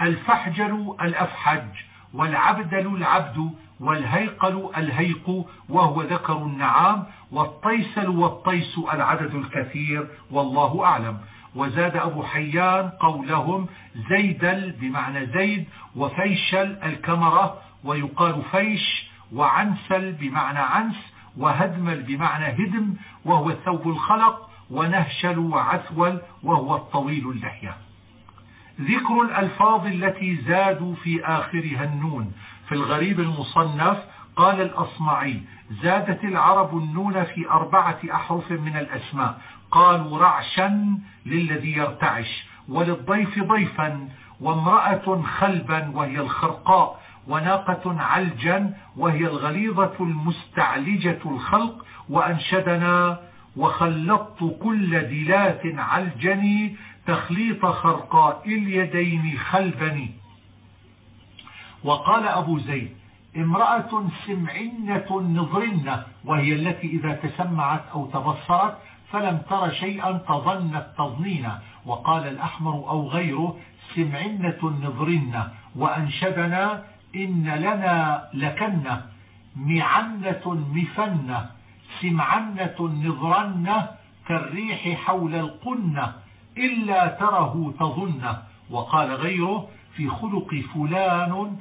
الفحجل الأفحج. والعبدل العبد والهيقل الهيق وهو ذكر النعام والطيسل والطيس العدد الكثير والله أعلم. وزاد أبو حيان قولهم زيدل بمعنى زيد وفيشل الكمرة ويقال فيش وعنسل بمعنى عنس وهدمل بمعنى هدم وهو ثوب الخلق ونهشل وعثول وهو الطويل اللحية ذكر الألفاظ التي زادوا في آخرها النون. في الغريب المصنف قال الأصمعي زادت العرب النون في أربعة أحرف من الأسماء. قالوا رعشا للذي يرتعش وللضيف ضيفا وامرأة خلبا وهي الخرقاء وناقة علجا وهي الغليظة المستعلجة الخلق وأنشدنا وخلطت كل دلات علجني تخليط خرقاء اليدين خلبني وقال أبو زيد امرأة سمعنة نظرنة وهي التي إذا تسمعت أو تبصرت فلم تر شيئا تظنت تظنينا وقال الأحمر أو غيره سمعنة نظرنة وأنشدنا إن لنا لكنة معنة مفنة سمعنة نظرنة كالريح حول القنة إلا تره تظن. وقال غيره في خلق فلان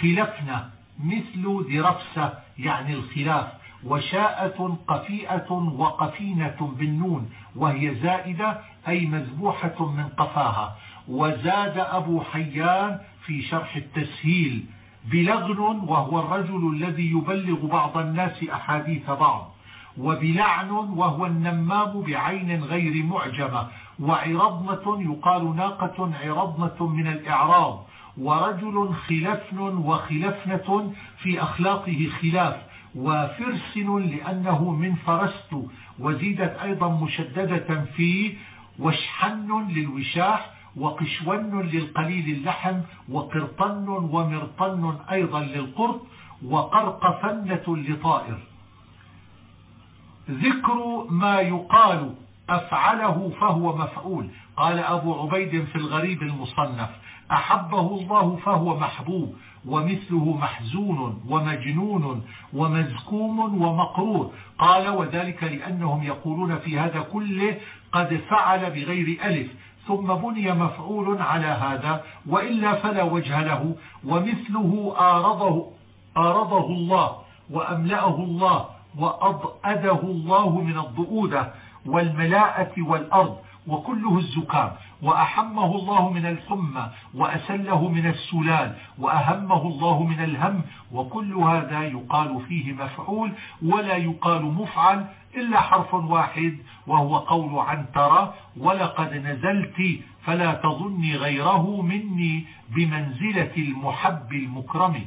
خلفنا مثل درفسة يعني الخلاف. وشاءة قفيئة وقفينة بالنون. وهي زائدة أي مذبوحة من قفاها. وزاد أبو حيان في شرح التسهيل بلغن وهو الرجل الذي يبلغ بعض الناس أحاديث بعض. وبلعن وهو النمام بعين غير معجمة. وعرضمة يقال ناقة عرضمة من الإعراض ورجل خلفن وخلفنة في أخلاقه خلاف وفرسن لأنه من فرست وزيدت أيضا مشددة في وشحن للوشاح وقشون للقليل اللحم وقرطن ومرطن أيضا للقرط وقرقفنة لطائر. ذكر ما يقال أفعله فهو مفعول. قال أبو عبيد في الغريب المصنف أحبه الله فهو محبوب ومثله محزون ومجنون ومزكوم ومقرور قال وذلك لأنهم يقولون في هذا كله قد فعل بغير ألف ثم بني مفعول على هذا وإلا فلا وجه له ومثله آرضه, آرضه الله وأملأه الله وأضأده الله من الضؤودة. والملاءة والأرض وكله الزكام. وأحمه الله من الحمى وأسله من السلال وأهمه الله من الهم وكل هذا يقال فيه مفعول ولا يقال مفعل إلا حرف واحد وهو قول عنترة ولقد نزلت فلا تظني غيره مني بمنزلة المحب المكرم.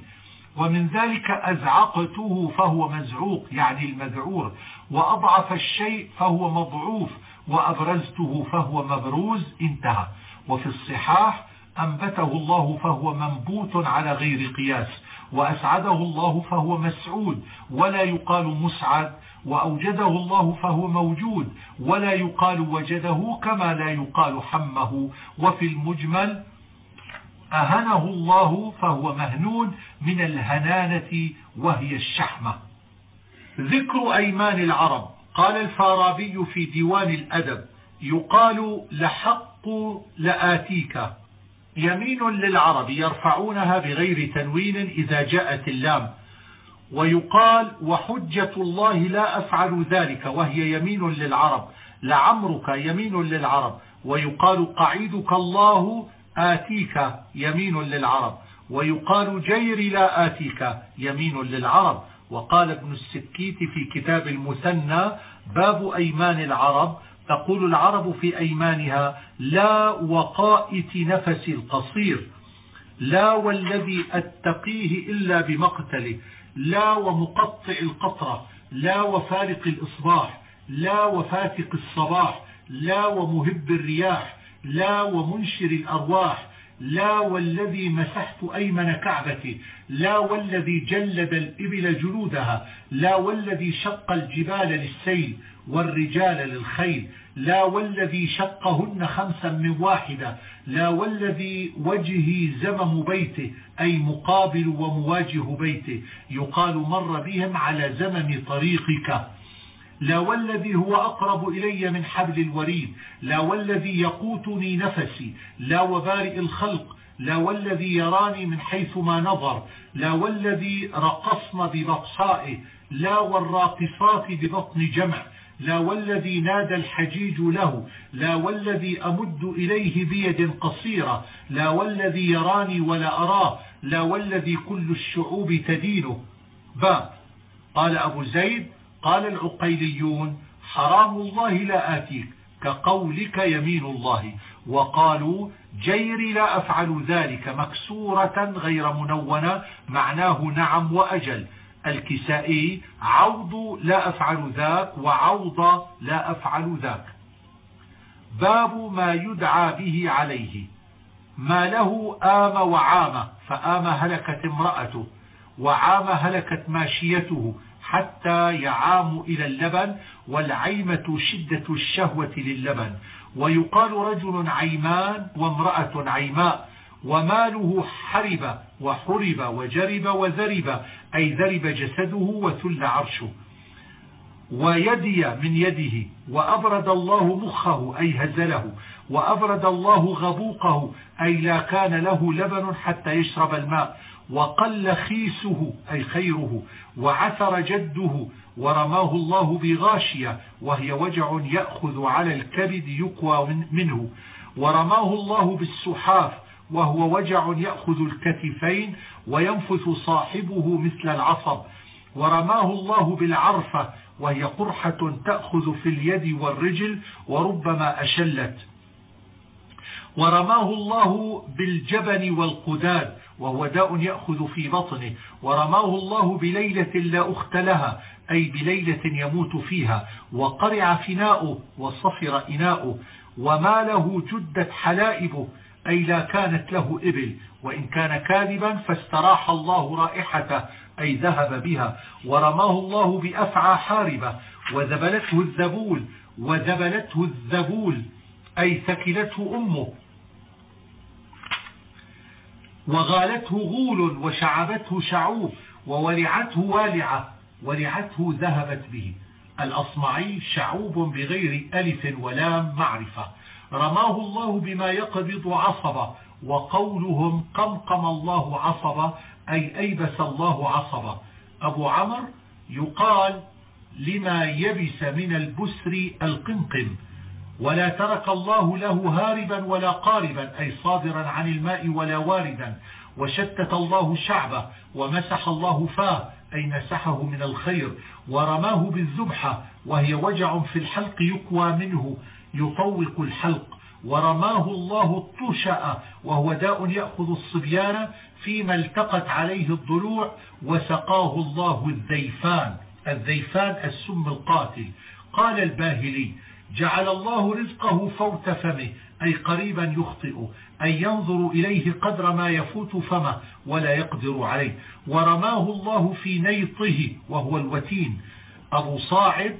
ومن ذلك أزعقته فهو مزعوق يعني المذعور. وأضعف الشيء فهو مضعوف وأبرزته فهو مبروز انتهى. وفي الصحاح أنبته الله فهو منبوت على غير قياس وأسعده الله فهو مسعود ولا يقال مسعد وأوجده الله فهو موجود ولا يقال وجده كما لا يقال حمه. وفي المجمل أهنه الله فهو مهنون من الهنانة وهي الشحمة. ذكر أيمان العرب. قال الفارابي في ديوان الأدب يقال لحق لآتيك. يمين للعرب يرفعونها بغير تنوين إذا جاءت اللام. ويقال وحجة الله لا أفعل ذلك وهي يمين للعرب. لعمرك يمين للعرب. ويقال قعيدك الله آتيك يمين للعرب. ويقال جيري لا آتيك يمين للعرب. وقال ابن السكيت في كتاب المثنى باب أيمان العرب. تقول العرب في أيمانها لا وقائت نفس القصير لا والذي أتقيه إلا بمقتله لا ومقطع القطرة لا وفارق الإصباح لا وفاتق الصباح لا ومهب الرياح لا ومنشر الأرواح لا والذي مسحت أيمن كعبتي لا والذي جلد الإبل جلودها لا والذي شق الجبال للسيل والرجال للخيل لا والذي شقهن خمسا من واحدة لا والذي وجهي زمم بيته أي مقابل ومواجه بيته. يقال مر بهم على زمم طريقك. لا والذي هو أقرب إلي من حبل الوريد لا والذي يقوتني نفسي لا وبارئ الخلق لا والذي يراني من حيث ما نظر لا والذي رقصن ببطحائه لا والراقصات ببطن جمع لا والذي نادى الحجيج له لا والذي أمد إليه بيد قصيرة لا والذي يراني ولا أراه لا والذي كل الشعوب تدينه. با. قال أبو زيد قال العقيليون حرام الله لا آتيك كقولك يمين الله. وقالوا جيري لا أفعل ذلك مكسورة غير منونة معناه نعم وأجل. الكسائي عوض لا أفعل ذاك وعوض لا أفعل ذاك. باب ما يدعى به عليه. ما له آم وعام فآم هلكت امرأته وعام هلكت ماشيته حتى يعام إلى اللبن والعيمة شدة الشهوة للبن. ويقال رجل عيمان وامرأة عيماء وماله حرب وحرب وجرب وذرب أي ذرب جسده وثل عرشه. ويدي من يده وأبرد الله مخه أي هزله وأبرد الله غبوقه أي لا كان له لبن حتى يشرب الماء. وقل خيسه أي خيره وعثر جده ورماه الله بغاشية وهي وجع يأخذ على الكبد يقوى منه. ورماه الله بالسحاف وهو وجع يأخذ الكتفين وينفث صاحبه مثل العصب. ورماه الله بالعرفة وهي قرحة تأخذ في اليد والرجل وربما أشلت. ورماه الله بالجبن والقداد وهو داء يأخذ في بطنه ورماه الله بليلة لا أخت لها أي بليلة يموت فيها وقرع فناؤه وصفر إناؤه وما له جدت حلائبه أي لا كانت له إبل وإن كان كاذبا فاستراح الله رائحته أي ذهب بها ورماه الله بأفعى حاربة وذبلته الذبول وذبلته الذبول أي ثكلته أمه وغالته غول وشعبته شعوب وولعته والعة ولعته ذهبت به. الأصمعي شعوب بغير ألف ولام معرفة. رماه الله بما يقبض عصبة وقولهم قمقم الله عصبة أي أيبس الله عصبة. أبو عمر يقال لما يبس من البسر القمقم ولا ترك الله له هاربا ولا قاربا أي صادرا عن الماء ولا واردا. وشتت الله شعبه ومسح الله فاه أي مسحه من الخير. ورماه بالذبحة وهي وجع في الحلق يكوى منه يطوق الحلق. ورماه الله الطشأ وهو داء يأخذ الصبيان فيما التقت عليه الضلوع وسقاه الله الذيفان. الذيفان السم القاتل. قال الباهلي جعل الله رزقه فوت فمه أي قريبا يخطئ أي ينظر إليه قدر ما يفوت فمه ولا يقدر عليه. ورماه الله في نيطه وهو الوتين. أبو صاعد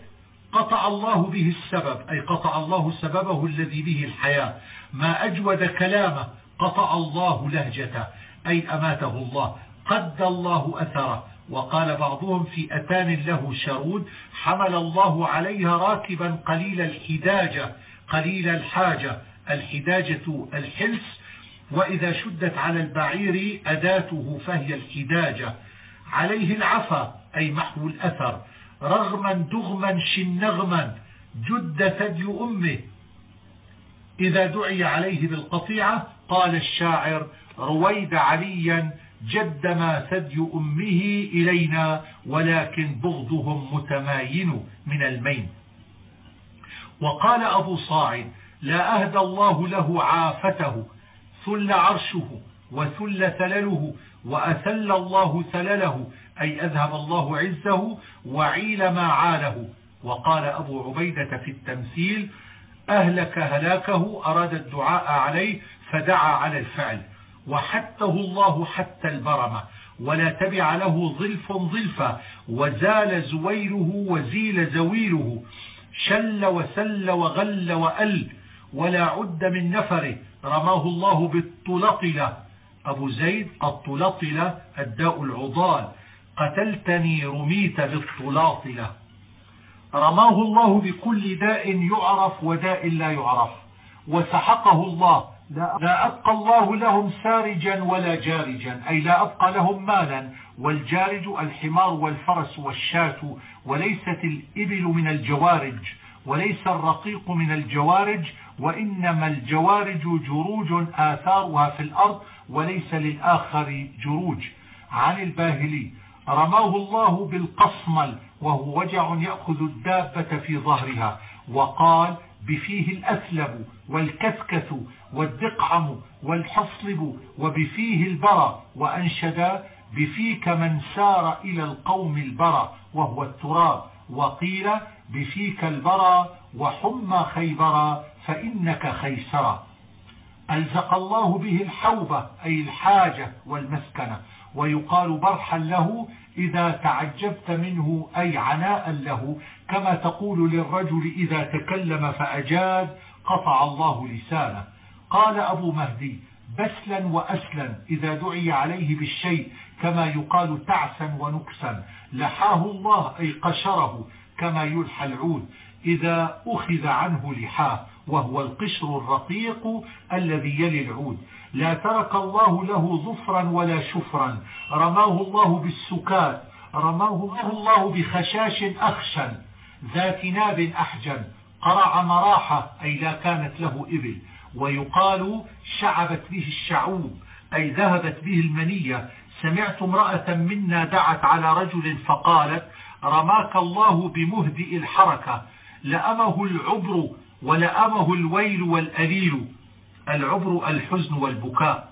قطع الله به السبب أي قطع الله سببه الذي به الحياة. ما أجود كلامه قطع الله لهجته أي أماته الله. قد الله أثره وقال بعضهم في أتان له شرود حمل الله عليها راكبا قليل الحداجة قليل الحاجة الحداجة الحلس وإذا شدت على البعير أداته فهي الحداجة عليه العفا أي محو الأثر. رغما دغما شنغما جد ثدي أمه. إذا دعي عليه بالقطيعة قال الشاعر رويد عليا جد ما ثدي أمه إلينا ولكن بغضهم متماين من المين. وقال أبو صاعد لا أهدى الله له عافته ثل عرشه وثل ثلله وأثل الله ثلله أي أذهب الله عزه وعيل ما عاله. وقال أبو عبيدة في التمثيل أهلك هلاكه أراد الدعاء عليه فدعا على الفعل. وحته الله حتى البرمة ولا تبع له ظلف ظلفا وزال زويره وزيل زويله شل وسل وغل وأل ولا عد من نفره رماه الله بالطلطلة. أبو زيد الطلطلة الداء العضال قتلتني رميت بالطلاطلة. رماه الله بكل داء يعرف وداء لا يعرف وسحقه الله لا أبقى الله لهم سارجا ولا جارجا. أي لا أبقى لهم مالا. والجارج الحمار والفرس والشاة. وليست الإبل من الجوارج. وليس الرقيق من الجوارج. وإنما الجوارج جروج آثارها في الأرض. وليس للآخر جروج. عن الباهلي. رماه الله بالقصمل. وهو وجع يأخذ الدابة في ظهرها. وقال بفيه الأثلب والكثكث والدقعم والحصلب وبفيه البرى وأنشد بفيك من سار إلى القوم البرى وهو التراب. وقيل بفيك البرى وحمى خيبرا فإنك خيسرا ألزق الله به الحوبة أي الحاجة والمسكنة ويقال برحا له إذا تعجبت منه أي عناء له كما تقول للرجل إذا تكلم فأجاد قطع الله لسانه. قال أبو مهدي بسلا وأسلا إذا دعي عليه بالشيء كما يقال تعسا ونكسا. لحاه الله أي قشره كما يلحى العود. إذا أخذ عنه لحاه. وهو القشر الرقيق الذي يلي العود. لا ترك الله له ظفرا ولا شفرا. رماه الله بالسكات. رماه الله بخشاش أخشن. ذات ناب أحجن. قرع مراحة أي لا كانت له إبل. ويقال شعبت به الشعوب أي ذهبت به المنية. سمعت امرأة منا دعت على رجل فقالت رماك الله بمهدئ الحركة. لأمه العبر ولأمه الويل والأليل العبر الحزن والبكاء.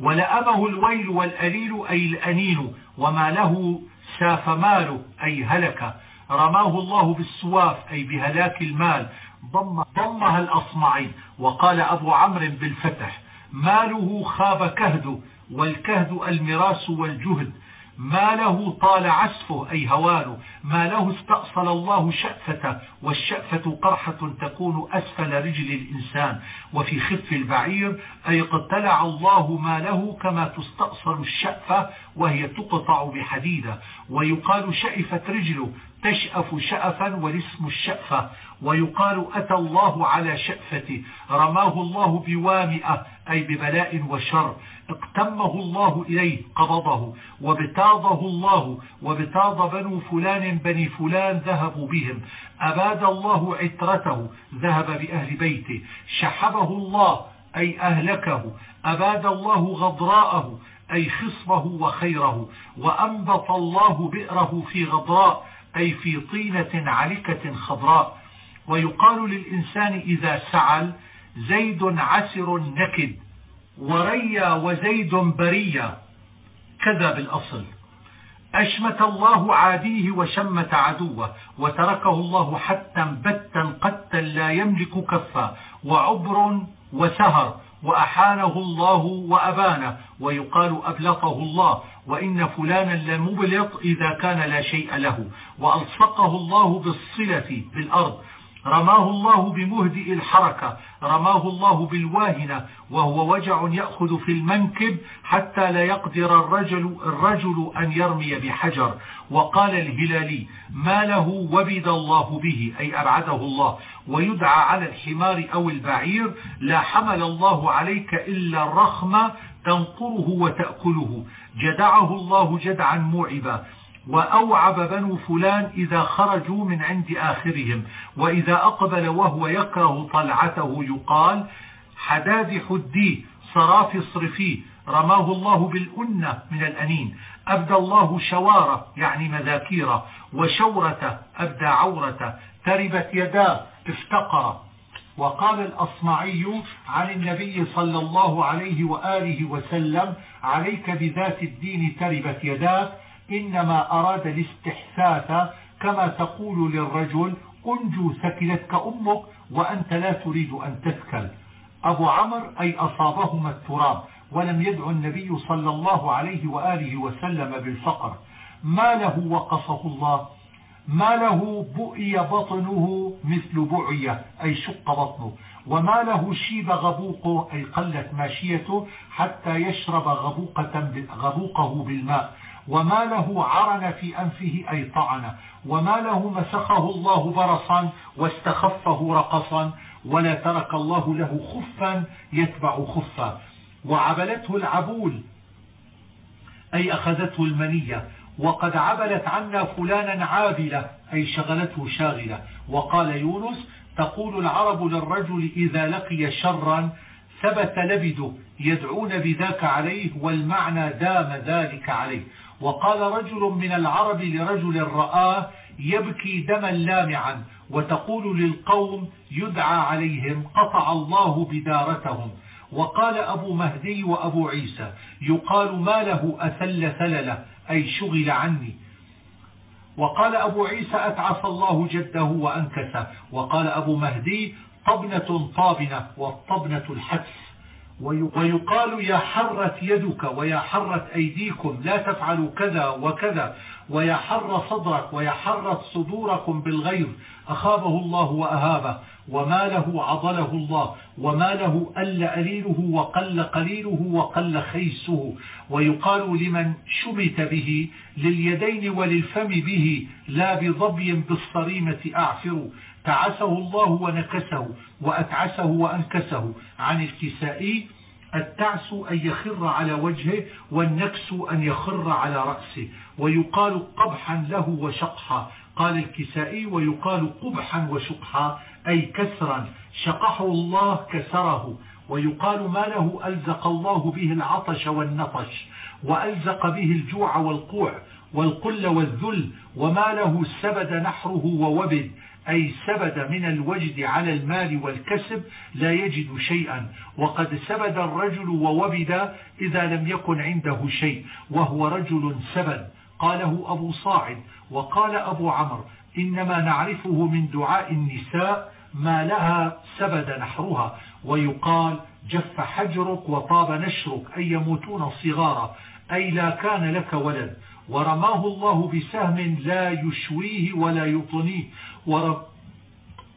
ولأمه الويل والأليل أي الأنين وما له ساف ماله أي هلك. رماه الله بالسواف أي بهلاك المال. ضم ضمها الأصمعي وقال أبو عمرو بالفتح ماله خاب كهده والكهد المراس والجهد. ما له طال عسفه أي هوانه ما له استأصل الله شأفته والشأفة قرحة تكون أسفل رجل الإنسان. وفي خف البعير أي اقتلع الله ما له كما تستأصل الشأفة وهي تقطع بحديدة. ويقال شأفت رجله تشأف شأفا والاسم الشأفة ويقال أتى الله على شأفته رماه الله بوامئة أي ببلاء وشر. اقتمه الله إليه قبضه. وابتاضه الله. وابتاض بنو فلان بني فلان ذهبوا بهم. أباد الله عترته ذهب بأهل بيته. شحبه الله أي أهلكه. أباد الله غضراءه أي خصبه وخيره. وأنبط الله بئره في غضراء أي في طينة علكة خضراء. ويقال للإنسان إذا سعل زيد عسر نكد وريا وزيد بريا. كذا بالأصل. أشمت الله عاديه وشمت عدوه وتركه الله حتى بتا قتا لا يملك كفا وعبر وسهر وأحانه الله وأبانه ويقال أبلطه الله وإن فلانا لمبلط إذا كان لا شيء له وألصقه الله بالصلة بالأرض رماه الله بمهدئ الحركة رماه الله بالواهنة وهو وجع يأخذ في المنكب حتى لا يقدر الرجل, الرجل أن يرمي بحجر. وقال الهلالي ما له وبد الله به؟ أي أبعده الله. ويدعى على الحمار أو البعير لا حمل الله عليك إلا الرخمة تنقره وتأكله. جدعه الله جدعا موعبا. وأوعب بنو فلان إذا خرجوا من عند آخرهم وإذا أقبل وهو يكره طلعته يقال حداد حدي صراف اصرفيه رماه الله بالأنة من الأنين أبدى الله شوارة يعني مذاكيرة وشورة أبدى عورة تربت يداه افتقر. وقال الأصمعي عن النبي صلى الله عليه وآله وسلم عليك بذات الدين تربت يداك إنما أراد الاستحساس كما تقول للرجل أنجو ثكلتك أمك وأنت لا تريد أن تثكل أبو عمر أي أصابهما التراب ولم يدع النبي صلى الله عليه وآله وسلم بالفقر. ما له وقصه الله؟ ما له بؤي بطنه مثل بعية أي شق بطنه. وما له شيب غبوقه أي قلت ماشيته حتى يشرب غبوقة غبوقه بالماء. وما له عرن في أنفه أي طعن وما له مسخه الله برصا واستخفه رقصا ولا ترك الله له خفا يتبع خفا وعبلته العبول أي أخذته المنية وقد عبلت عنا فلانا عابلة أي شغلته شاغلة. وقال يونس تقول العرب للرجل إذا لقي شرا ثبت لبده يدعون بذاك عليه والمعنى دام ذلك عليه. وقال رجل من العرب لرجل رآه يبكي دما لامعا وتقول للقوم يدعى عليهم قطع الله بدارتهم. وقال أبو مهدي وأبو عيسى يقال ما له أثل ثلله أي شغل عني. وقال أبو عيسى أتعف الله جده وأنكسه. وقال أبو مهدي طبنة طابنة والطبنة الحتف. ويقال يا حرت يدك ويا حرت أيديكم لا تفعلوا كذا وكذا ويا حر صدرك ويا حرت صدوركم بالغيظ أخابه الله وأهابه وما له عضله الله وما له أل أليله وقل قليله وقل خيسه ويقال لمن شمت به لليدين وللفم به لا بضبي بالصريمة أعفر تعسه الله ونكسه وأتعسه وأنكسه. عن الكسائي التعس أن يخر على وجهه والنكس أن يخر على رأسه. ويقال قبحا له وشقحا. قال الكسائي ويقال قبحا وشقحا أي كسرا. شقحه الله كسره. ويقال ما له ألزق الله به العطش والنطش وألزق به الجوع والقوع والقل والذل وما له سبد نحره ووبد. أي سبد من الوجد على المال والكسب لا يجد شيئا. وقد سبد الرجل ووبد إذا لم يكن عنده شيء وهو رجل سبد. قاله أبو صاعد وقال أبو عمرو إنما نعرفه من دعاء النساء ما لها سبد نحرها. ويقال جف حجرك وطاب نشرك أي يموتون صغارا أي لا كان لك ولد. ورماه الله بسهم لا يشويه ولا يطنيه.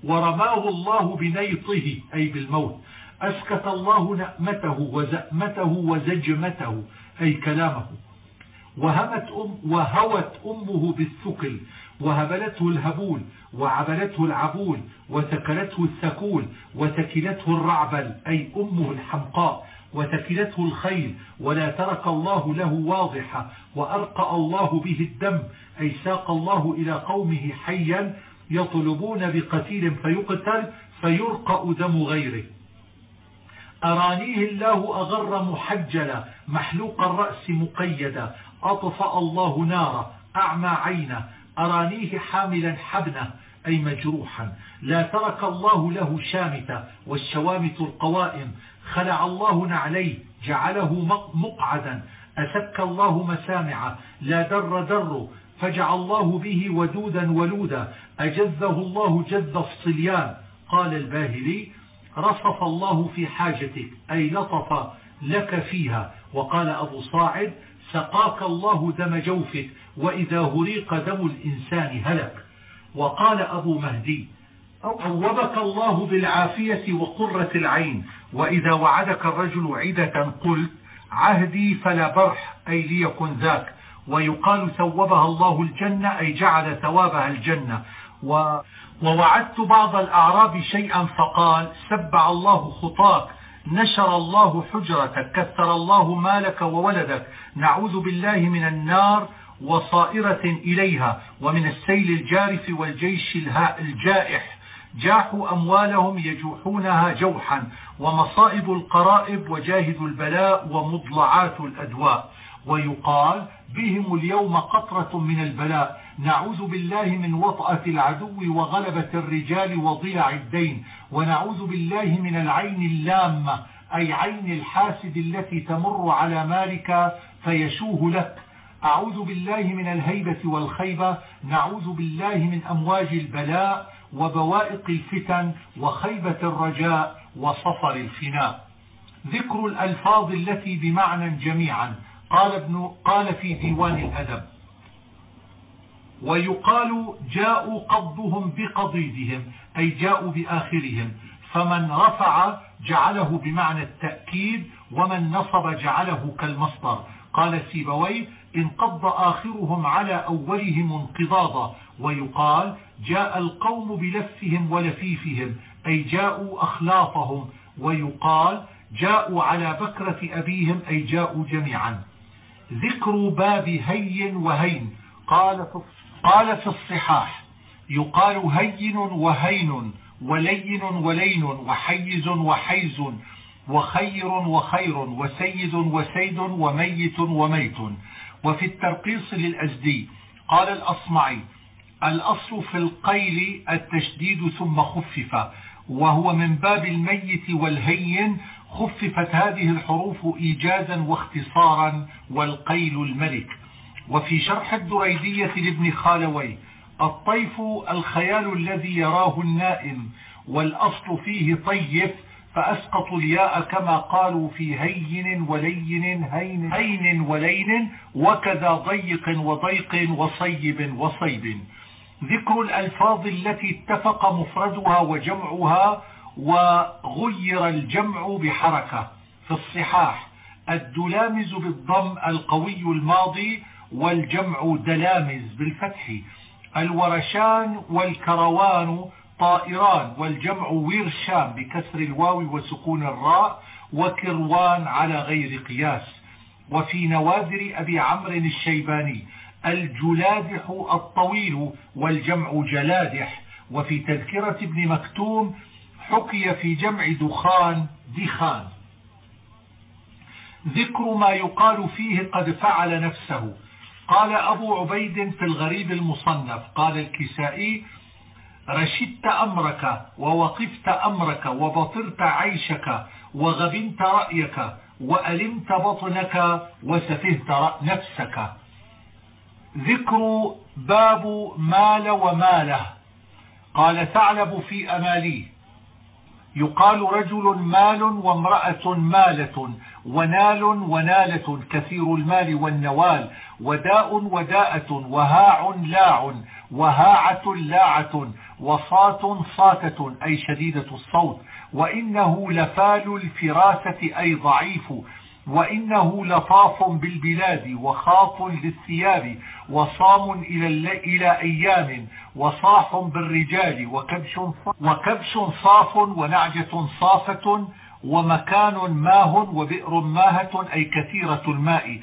ورماه الله بنيطه أي بالموت. أسكت الله نأمته وزأمته وزجمته أي كلامه. وهمت أم وهوت أمه بالثقل وهبلته الهبول وعبلته العبول وتكلته الثكول وتكلته الرعبل أي أمه الحمقاء. وتكلته الخيل ولا ترك الله له واضحة وأرقى الله به الدم أي ساق الله إلى قومه حيا يطلبون بقتيل فيقتل فيرقى دم غيره. أرانيه الله أغر محجلا محلوق الرأس مقيدا أطفأ الله نارا أعمى عينه أرانيه حاملا حبنه أي مجروحا. لا ترك الله له شامتة والشوامت القوائم. خلع الله نعليه جعله مقعدا. أسك الله مسامعه. لا در در. فجعل الله به ودودا ولودا. أجزه الله جز الصليان. قال الباهلي رصف الله في حاجتك أي لطف لك فيها. وقال أبو صاعد سقاك الله دم جوفك وإذا هريق دم الإنسان هلك. وقال أبو مهدي عوضك الله بالعافية وقرة العين وإذا وعدك الرجل عدة قلت عهدي فلا برح أي ليكن ذاك. ويقال ثوبها الله الجنة أي جعل ثوابها الجنة. و ووعدت بعض الأعراب شيئا فقال سبع الله خطاك نشر الله حجرتك كثر الله مالك وولدك نعوذ بالله من النار وصائرة إليها ومن السيل الجارف والجيش الجائح. جاحوا أموالهم يجوحونها جوحا ومصائب القرائب وجاهد البلاء ومضلعات الأدواء. ويقال بهم اليوم قطرة من البلاء. نعوذ بالله من وطأة العدو وغلبة الرجال وضيع الدين. ونعوذ بالله من العين اللامة أي عين الحاسد التي تمر على مالك فيشوه لك. أعوذ بالله من الهيبة والخيبة نعوذ بالله من أمواج البلاء وبوائق الفتن وخيبة الرجاء وصفر الفناء. ذكر الألفاظ التي بمعنى جميعا. قال, ابن قال في ديوان الأدب ويقال جاءوا قضهم بقضيدهم أي جاءوا بآخرهم. فمن رفع جعله بمعنى التأكيد ومن نصب جعله كالمصدر. قال سيبوي انقض آخرهم على أولهم انقضاضا ويقال جاء القوم بلفهم ولفيفهم أي جاءوا أخلاطهم ويقال جاءوا على بكرة أبيهم أي جاءوا جميعا. ذكر باب هي وهين. قال قال في الصحاح يقال هين وهين ولين ولين وحيز وحيز وخير وخير وسيد وسيد وميت وميت. وفي الترقيص للأزدي. قال الأصمعي الأصل في القيل التشديد ثم خفف وهو من باب الميت والهين خففت هذه الحروف إيجازا واختصارا والقيل الملك. وفي شرح الدريدية لابن خالوي الطيف الخيال الذي يراه النائم والأصل فيه طيف فأسقطوا الياء كما قالوا في هين ولين هين, هين ولين وكذا ضيق وضيق وصيب وصيب. ذكر الألفاظ التي اتفق مفردها وجمعها وغير الجمع بحركة. في الصحاح الدلامز بالضم القوي الماضي والجمع دلامز بالفتح. الورشان والكروان طائران والجمع ويرشان بكسر الواو وسكون الراء وكروان على غير قياس. وفي نوادر أبي عمرو الشيباني الجلادح الطويل والجمع جلادح. وفي تذكرة ابن مكتوم حكي في جمع دخان دخان. ذكر ما يقال فيه قد فعل نفسه. قال أبو عبيد في الغريب المصنف قال الكسائي رشدت أمرك ووقفت أمرك وبطرت عيشك وغبنت رأيك وألمت بطنك وسفهت نفسك. ذكر باب مال وماله. قال ثعلب في أماليه يقال رجل مال وامرأة مالة ونال ونالة كثير المال والنوال وداء وداءة وهاع لاع وهاعة لاعة وصاة صاتة أي شديدة الصوت. وإنه لفال الفراسة أي ضعيف. وإنه لطاف بالبلاد وخاط للثياب. وصام إلى, إلى أيام. وصاح بالرجال. وكبش, وكبش صاف ونعجة صافة. ومكان ماه وبئر ماهة أي كثيرة الماء.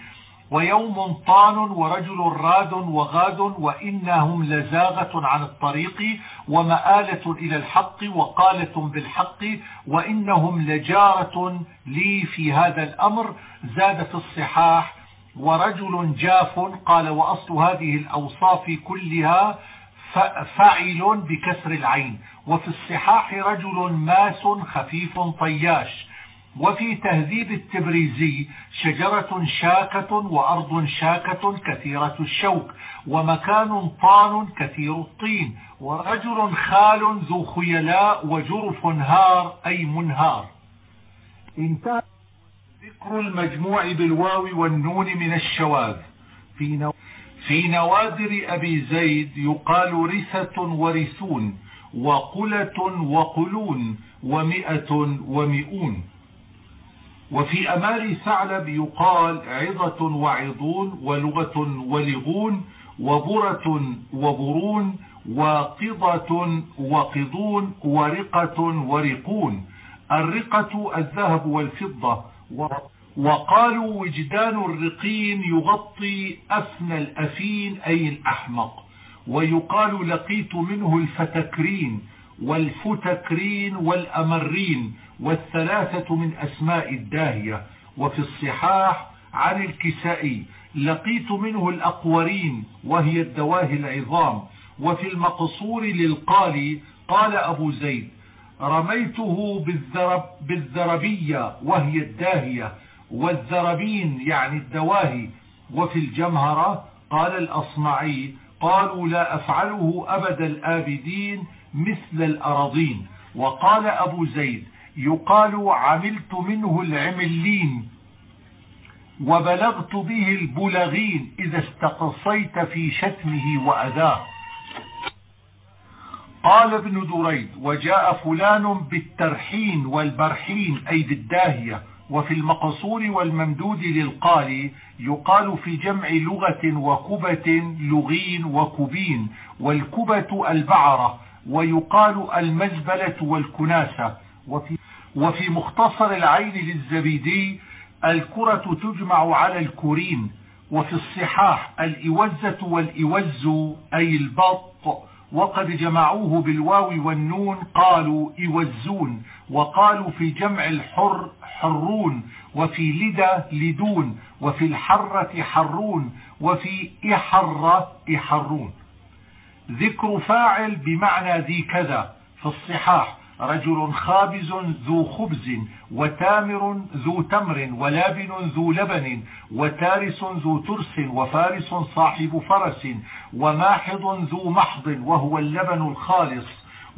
ويوم طان ورجل راد وغاد وإنهم لزاغة عن الطريق ومآلة إلى الحق وقالة بالحق وإنهم لجارة لي في هذا الأمر. زاد في الصحاح ورجل جاف قال وأصل هذه الأوصاف كلها فعل بكسر العين. وفي الصحاح رجل ماس خفيف طياش. وفي تهذيب التبريزي شجرة شاكة وأرض شاكة كثيرة الشوك ومكان طان كثير الطين ورجل خال ذو خيلاء وجرف هار أي منهار. انتهى ذكر المجموع بالواو والنون من الشواذ. في, نو... في نوادر أبي زيد يقال رثة ورثون وقلة وقلون ومئة ومئون. وفي أمال ثعلب يقال عظة وعظون ولغة ولغون وبرة وبرون وقضة وقضون ورقة ورقون. الرقة الذهب والفضة. وقالوا وجدان الرقين يغطي أفنى الأفين أي الأحمق. ويقال لقيت منه الفتكرين والفتكرين والأمرين. والثلاثة من أسماء الداهية وفي الصحاح عن الكسائي لقيت منه الأقورين وهي الدواهي العظام وفي المقصور للقالي قال أبو زيد رميته بالذرب بالذربية وهي الداهية والذربين يعني الدواهي وفي الجمهرة قال الأصمعي قالوا لا أفعله أبد الآبدين مثل الأراضين وقال أبو زيد يقال عملت منه العملين وبلغت به البلغين إذا استقصيت في شتمه وأذاه. قال ابن دريد وجاء فلان بالترحين والبرحين أي بالداهية وفي المقصور والممدود للقال يقال في جمع لغة وكبة لغين وكبين والكبة البعرة ويقال المزبلة والكناسة. وفي, وفي مختصر العين للزبيدي الكرة تجمع على الكرين وفي الصحاح الإوزة والإوز أي البط وقد جمعوه بالواو والنون قالوا إوزون وقالوا في جمع الحر حرون وفي لدى لدون وفي الحرة حرون وفي إحرة إحرون. ذكر فاعل بمعنى ذي كذا في الصحاح. رجل خابز ذو خبز وتامر ذو تمر ولابن ذو لبن وتارس ذو ترس وفارس صاحب فرس وماحض ذو محض وهو اللبن الخالص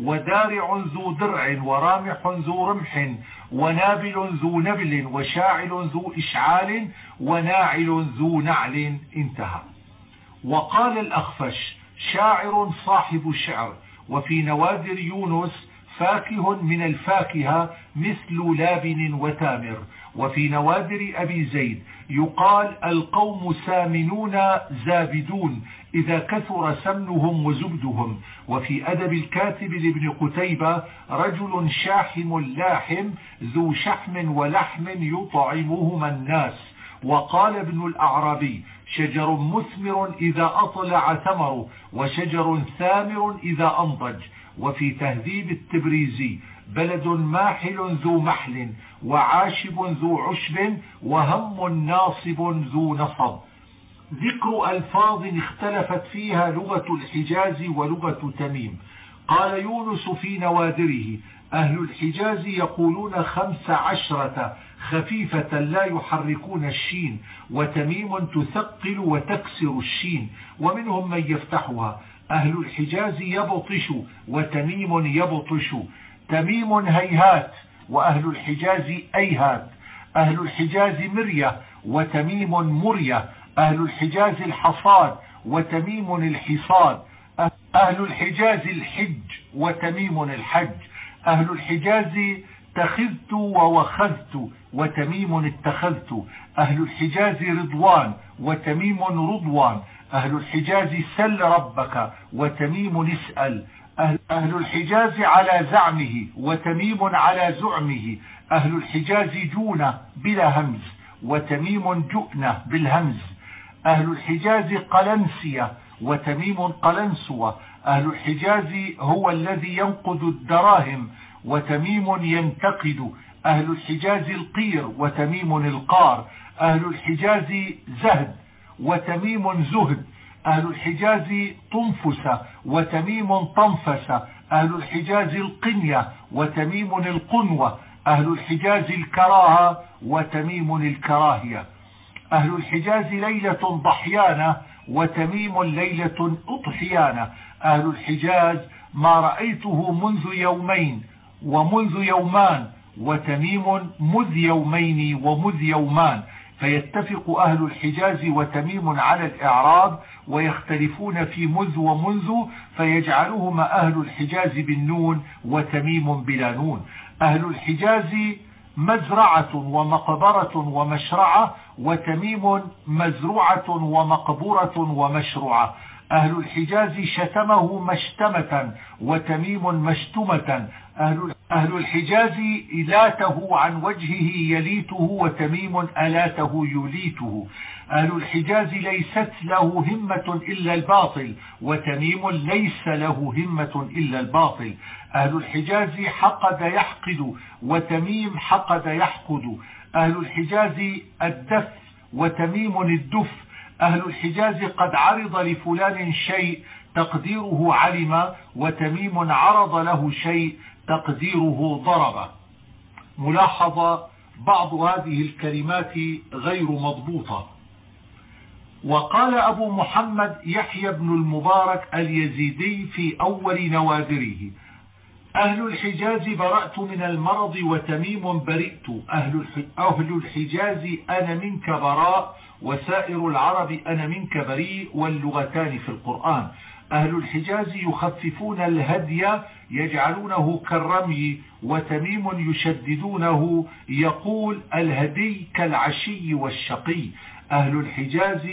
ودارع ذو درع ورامح ذو رمح ونابل ذو نبل وشاعل ذو إشعال وناعل ذو نعل انتهى. وقال الأخفش شاعر صاحب شعر وفي نوادر يونس فاكه من الفاكهة مثل لابن وتامر. وفي نوادر أبي زيد يقال القوم سامنون زابدون إذا كثر سمنهم وزبدهم. وفي أدب الكاتب لابن قتيبة رجل شاحم لاحم ذو شحم ولحم يطعمهما الناس. وقال ابن الأعرابي شجر مثمر إذا أطلع ثمره وشجر ثامر إذا أنضج. وفي تهذيب التبريزي بلد ماحل ذو محل وعاشب ذو عشب وهم ناصب ذو نصب. ذكر ألفاظ اختلفت فيها لغة الحجاز ولغة تميم. قال يونس في نوادره أهل الحجاز يقولون خمس عشرة خفيفة لا يحركون الشين وتميم تثقل وتكسر الشين ومنهم من يفتحها. أهل الحجاز يبطش وتميم يبطش. تميم هيهات وأهل الحجاز أيهات. أهل الحجاز مرية وتميم مرية. أهل الحجاز الحصاد وتميم الحصاد. أهل الحجاز الحج وتميم الحج. أهل الحجاز اتخذت ووخذت وتميم اتخذت. أهل الحجاز رضوان وتميم رضوان. أهل الحجاز سل ربك وتميم نسأل أهل الحجاز على زعمه وتميم على زعمه. أهل الحجاز جونة بلا همز وتميم جؤنة بالهمز. أهل الحجاز قلنسية وتميم قلنسوة. أهل الحجاز هو الذي ينقد الدراهم وتميم ينتقد. أهل الحجاز القير وتميم القار. أهل الحجاز زهد وتميم زهد. أهل الحجاز طنفس وتميم طنفس. أهل الحجاز القنية وتميم القنوة. أهل الحجاز الكراهة وتميم الكراهية. أهل الحجاز ليلة ضحيانة وتميم ليلة أضحيانة أهل الحجاز ما رأيته منذ يومين ومنذ يومان وتميم مذ يومين ومذ يومان. فيتفق أهل الحجاز وتميم على الإعراب ويختلفون في مذ ومنذ فيجعلهما أهل الحجاز بالنون وتميم بلا نون. أهل الحجاز مزرعة ومقبرة ومشرعة وتميم مزروعة ومقبورة ومشروعة. أهل الحجاز شتمه مشتمة وتميم مشتمة أهل, أهل الحجاز إلاته عن وجهه يليته وتميم ألاته يليته. أهل الحجاز ليست له همة إلا الباطل وتميم ليس له همة إلا الباطل. أهل الحجاز حقد يحقد وتميم حقد يحقد. أهل الحجاز الدف وتميم الدف أهل الحجاز قد عرض لفلان شيء تقديره علم وتميم عرض له شيء تقديره ضرب. ملاحظة بعض هذه الكلمات غير مضبوطة. وقال أبو محمد يحيى بن المبارك اليزيدي في أول نوادره أهل الحجاز برأت من المرض وتميم برئت. أهل الحجاز أنا منك براء وسائر العرب أنا منك بريء واللغتان في القرآن. أهل الحجاز يخففون الهدي يجعلونه كالرمي وتميم يشددونه. يقول الهدي كالعشي والشقي. أهل الحجاز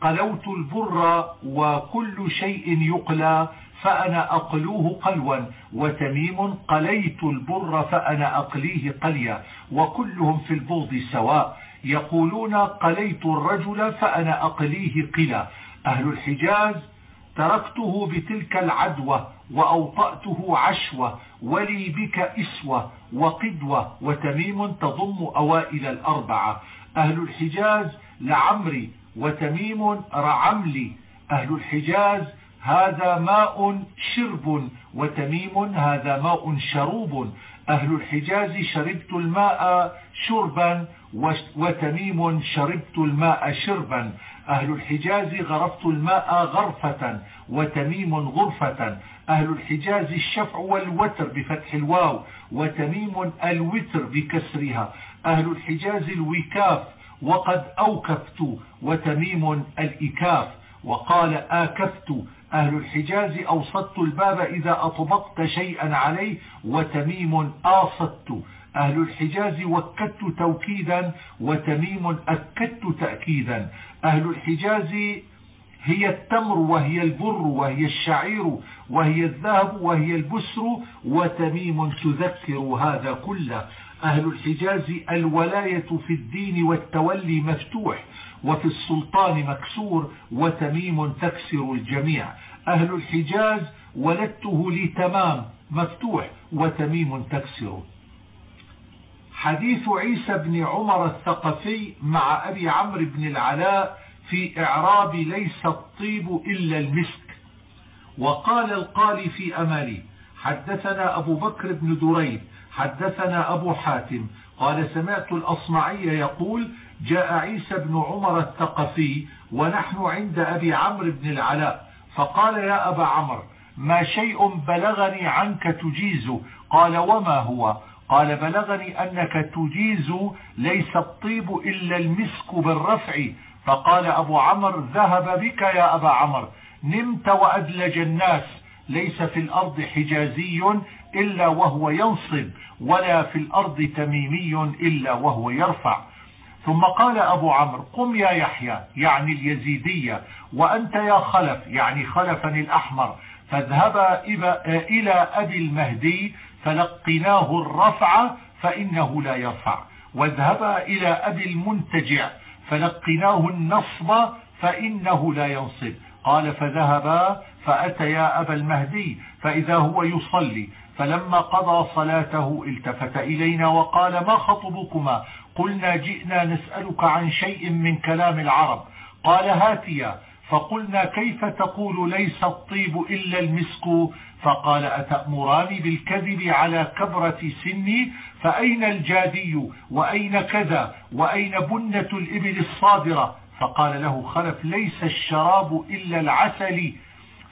قلوت البر وكل شيء يقلى فأنا أقلوه قلوا وتميم قليت البر فأنا أقليه قليا. وكلهم في البغض سواء. يقولون قليت الرجل فأنا أقليه قلا. أهل الحجاز تركته بتلك العدوة وأوطأته عشوة ولي بك إسوة وقدوة وتميم تضم أوائل الأربعة. أهل الحجاز لعمري وتميم رعملي. أهل الحجاز هذا ماء شرب وتميم هذا ماء شروب. أهل الحجاز شربت الماء شربا وتميم شربت الماء شربا. أهل الحجاز غرفت الماء غرفة وتميم غرفة. أهل الحجاز الشفع والوتر بفتح الواو وتميم الوتر بكسرها. أهل الحجاز الوكاف وقد أوكفت وتميم الإكاف. وقال آكفت أهل الحجاز أوصدت الباب إذا أطبقت شيئا عليه وتميم آصدت. أهل الحجاز وكدت توكيدا وتميم أكدت تأكيدا. أهل الحجاز هي التمر وهي البر وهي الشعير وهي الذهب وهي البسر وتميم تذكر هذا كله. أهل الحجاز الولاية في الدين والتولي مفتوح وفي السلطان مكسور وتميم تكسر الجميع. أهل الحجاز ولدته لتمام مفتوح وتميم تكسر. حديث عيسى بن عمر الثقفي مع أبي عمرو بن العلاء في إعراب ليس الطيب إلا المسك. وقال القالي في أمالي حدثنا أبو بكر بن دريد حدثنا أبو حاتم. قال سمعت الأصمعي يقول جاء عيسى بن عمر الثقفي ونحن عند أبي عمرو بن العلاء. فقال يا أبا عمرو ما شيء بلغني عنك تجيزه قال وما هو؟ قال بلغني أنك تجيز ليس الطيب إلا المسك بالرفع. فقال أبو عمرو ذهب بك يا أبا عمرو. نمت وأدلج الناس ليس في الأرض حجازي إلا وهو ينصب ولا في الأرض تميمي إلا وهو يرفع. ثم قال أبو عمرو قم يا يحيى يعني اليزيدية وأنت يا خلف يعني خلفا الأحمر فاذهبا إلى أبي المهدي فلقناه الرفع فإنه لا يرفع. واذهبا إلى أبي المنتجع فلقناه النصب فإنه لا ينصب. قال فذهبا فأتيا أبا المهدي فإذا هو يصلي. فلما قضى صلاته التفت إلينا وقال ما خطبكما؟ قلنا جئنا نسألك عن شيء من كلام العرب. قال هاتيا. فقلنا كيف تقول ليس الطيب إلا المسك؟ فقال أتأمران بالكذب على كبرة سني؟ فأين الجادي؟ وأين كذا؟ وأين بنة الإبل الصادرة؟ فقال له خلف ليس الشراب إلا العسل.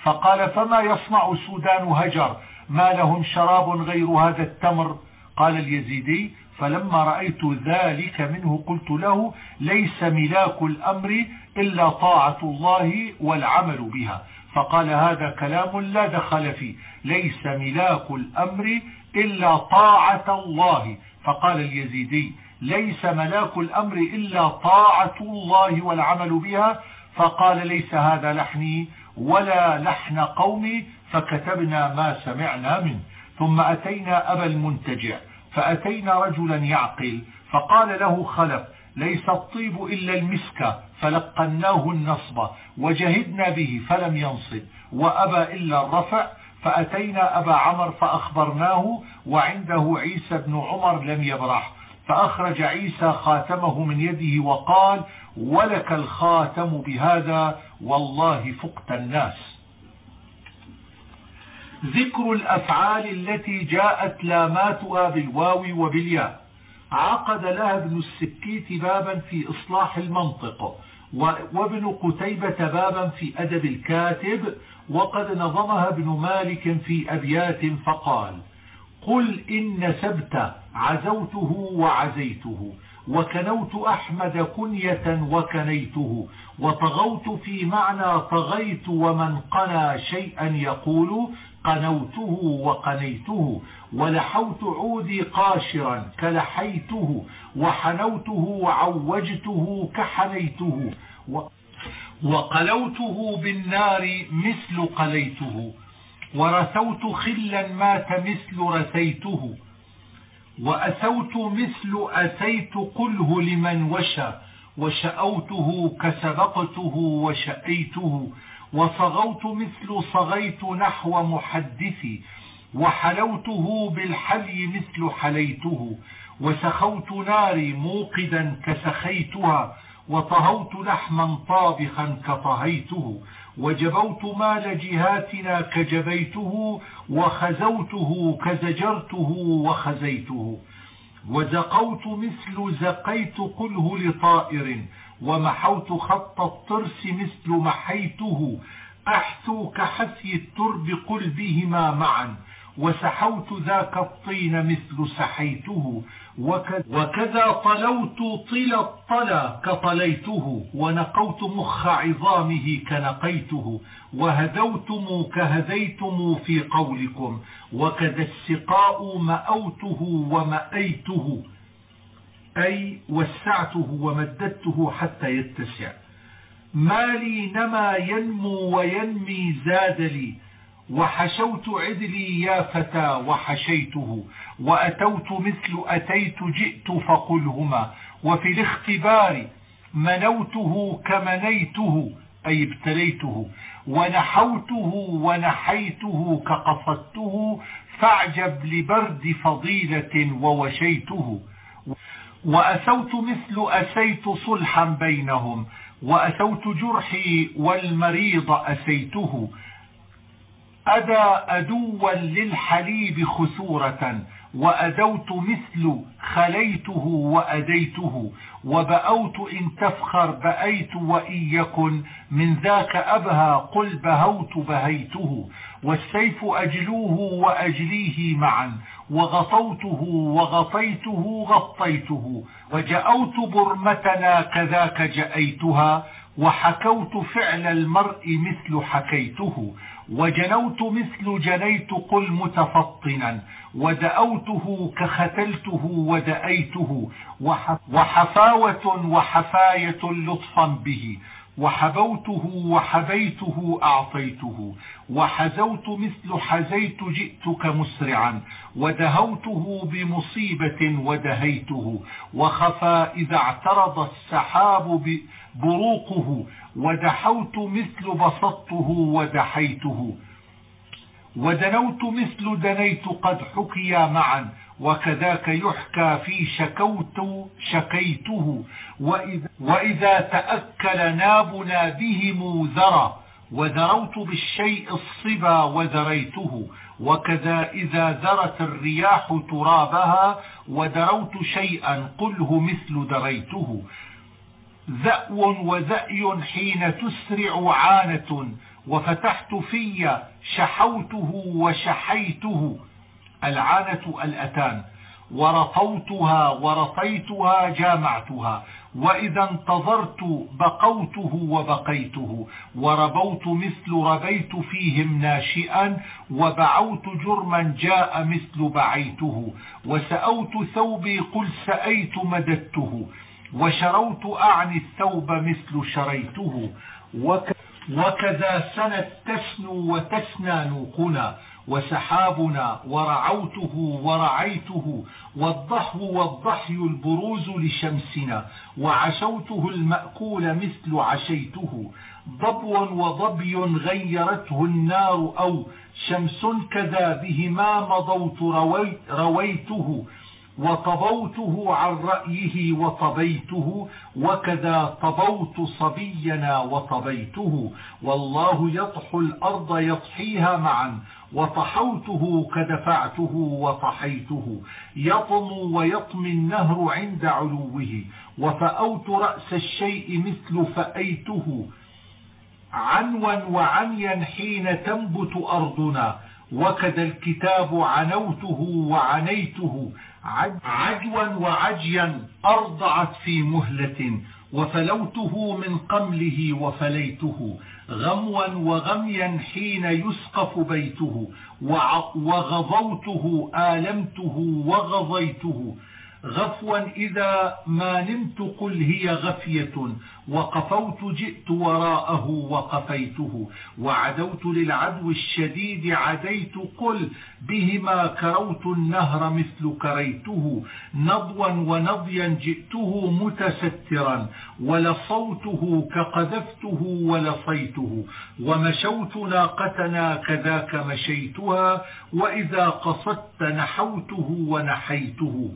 فقال فما يصنع سودان هجر؟ ما لهم شراب غير هذا التمر؟ قال اليزيدي فلما رأيت ذلك منه قلت له ليس ملاك الأمر إلا طاعة الله والعمل بها. فقال هذا كلام لا دخل فيه. ليس ملاك الأمر إلا طاعة الله. فقال اليزيدي ليس ملاك الأمر إلا طاعة الله والعمل بها. فقال ليس هذا لحني ولا لحن قومي. فكتبنا ما سمعنا منه. ثم أتينا أبا المنتجع. فأتينا رجلا يعقل فقال له خلف ليس الطيب إلا المسك فلقناه النصب وجهدنا به فلم ينصب وأبى إلا الرفع فأتينا أبا عمر فأخبرناه وعنده عيسى بن عمر لم يبرح فأخرج عيسى خاتمه من يده وقال ولك الخاتم بهذا والله فقت الناس. ذكر الأفعال التي جاءت لاماتها بالواو وبالياء. عقد لها ابن السكيت بابا في إصلاح المنطق وابن قتيبة بابا في أدب الكاتب وقد نظمها ابن مالك في أبيات فقال قل إن سبت عزوته وعزيته وكنوت أحمد كنية وكنيته وطغوت في معنى طغيت ومن قنى شيئا يقول قنوته وقنيته ولحوت عودي قاشرا كلحيته وحنوته وعوجته كحنيته وقلوته بالنار مثل قليته ورثوت خلا مات مثل رثيته وأسوت مثل أسيت قله لمن وشى وشأوته كسبقته وشأيته وصغوت مثل صغيت نحو محدثي وحلوته بالحلي مثل حليته وسخوت ناري موقدا كسخيتها وطهوت لحما طابخا كطهيته وجبوت مال جهاتنا كجبيته وخزوته كزجرته وخزيته وزقوت مثل زقيت قله لطائر ومحوت خط الطرس مثل محيته. أحثو كحثي الترب قل بهما معا. وسحوت ذاك الطين مثل سحيته. وكذا طلوت طل الطلا كطليته. ونقوت مخ عظامه كنقيته. وهدوتم كهديتم في قولكم. وكذا السقاء مأوته ومأيته. أي وسعته ومددته حتى يتسع. مالي نما ينمو وينمي زاد لي. وحشوت عدلي يا فتى وحشيته. وأتوت مثل أتيت جئت فقلهما. وفي الاختبار منوته كمنيته أي ابتليته. ونحوته ونحيته كقصدته فاعجب لبرد فضيلة ووشيته. وأسوت مثل أسيت صلحا بينهم وأسوت جرحي والمريض أسيته. أدى أدوا للحليب خسورة وأدوت مثل خليته وأديته وبأوت إن تفخر بأيت وإن يكن من ذاك أبهى قل بهوت بهيته والسيف أجلوه وأجليه معا وغطوته وغطيته غطيته وجأوت برمتنا كذاك جأيتها وحكوت فعل المرء مثل حكيته. وجنوت مثل جنيت قل متفطنا ودأوته كختلته ودأيته وحفاوة وحفاية لطفا به وحبوته وحبيته أعطيته وحزوت مثل حزيت جئتك مسرعا ودهوته بمصيبة ودهيته وخفى إذا اعترض السحاب بروقه ودحوت مثل بسطته ودحيته. ودنوت مثل دنيت قد حكي معا وكذاك يحكى في شكوت شكيته. وإذا, وإذا تأكل نابنا بهم ذرى وذروت بالشيء الصبا وذريته. وكذا إذا ذرت الرياح ترابها ودروت شيئا قله مثل دريته. ذأو وذأي حين تسرع عانة وفتحت في شحوته وشحيته. العانة الأتان ورطوتها ورطيتها جامعتها. وإذا انتظرت بقوته وبقيته وربوت مثل ربيت فيهم ناشئا وبعوت جرما جاء مثل بعيته. وسأوت ثوبي قل سأيت مددته. وشروت أعني الثوب مثل شريته وكذا سنت تسنو وتسنى نوقنا وسحابنا ورعوته ورعيته والضحو والضحي البروز لشمسنا وعشوته المأكول مثل عشيته. ضبو وضبي غيرته النار أو شمس كذا بهما مضوت رويته. وطبوته عن رأيه وطبيته وكذا طبوت صبينا وطبيته. والله يطحو الأرض يطحيها معا وطحوته كدفعته وطحيته. يطم ويطمي النهر عند علوه. وفأوت رأس الشيء مثل فأيته. عنوا وعميا حين تنبت أرضنا. وكذا الكتاب عنوته وعنيته. عجوا وعجيا أرضعت في مهلة وفلوته من قمله وفليته غموا وغميا حين يسقف بيته وغضوته آلمته وغضيته غفوا إذا ما نمت قل هي غفية وقفوت جئت وراءه وقفيته وعدوت للعدو الشديد عديت قل بهما كروت النهر مثل كريته نضوا ونضيا جئته متسترا ولصوته كقذفته ولصيته ومشوت ناقتنا كذاك مشيتها وإذا قصدت نحوته ونحيته.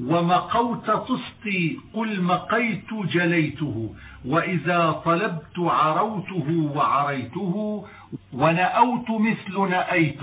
ومقوت تسقي قل مقيت جليته وإذا طلبت عروته وعريته ونأوت مثل نأيت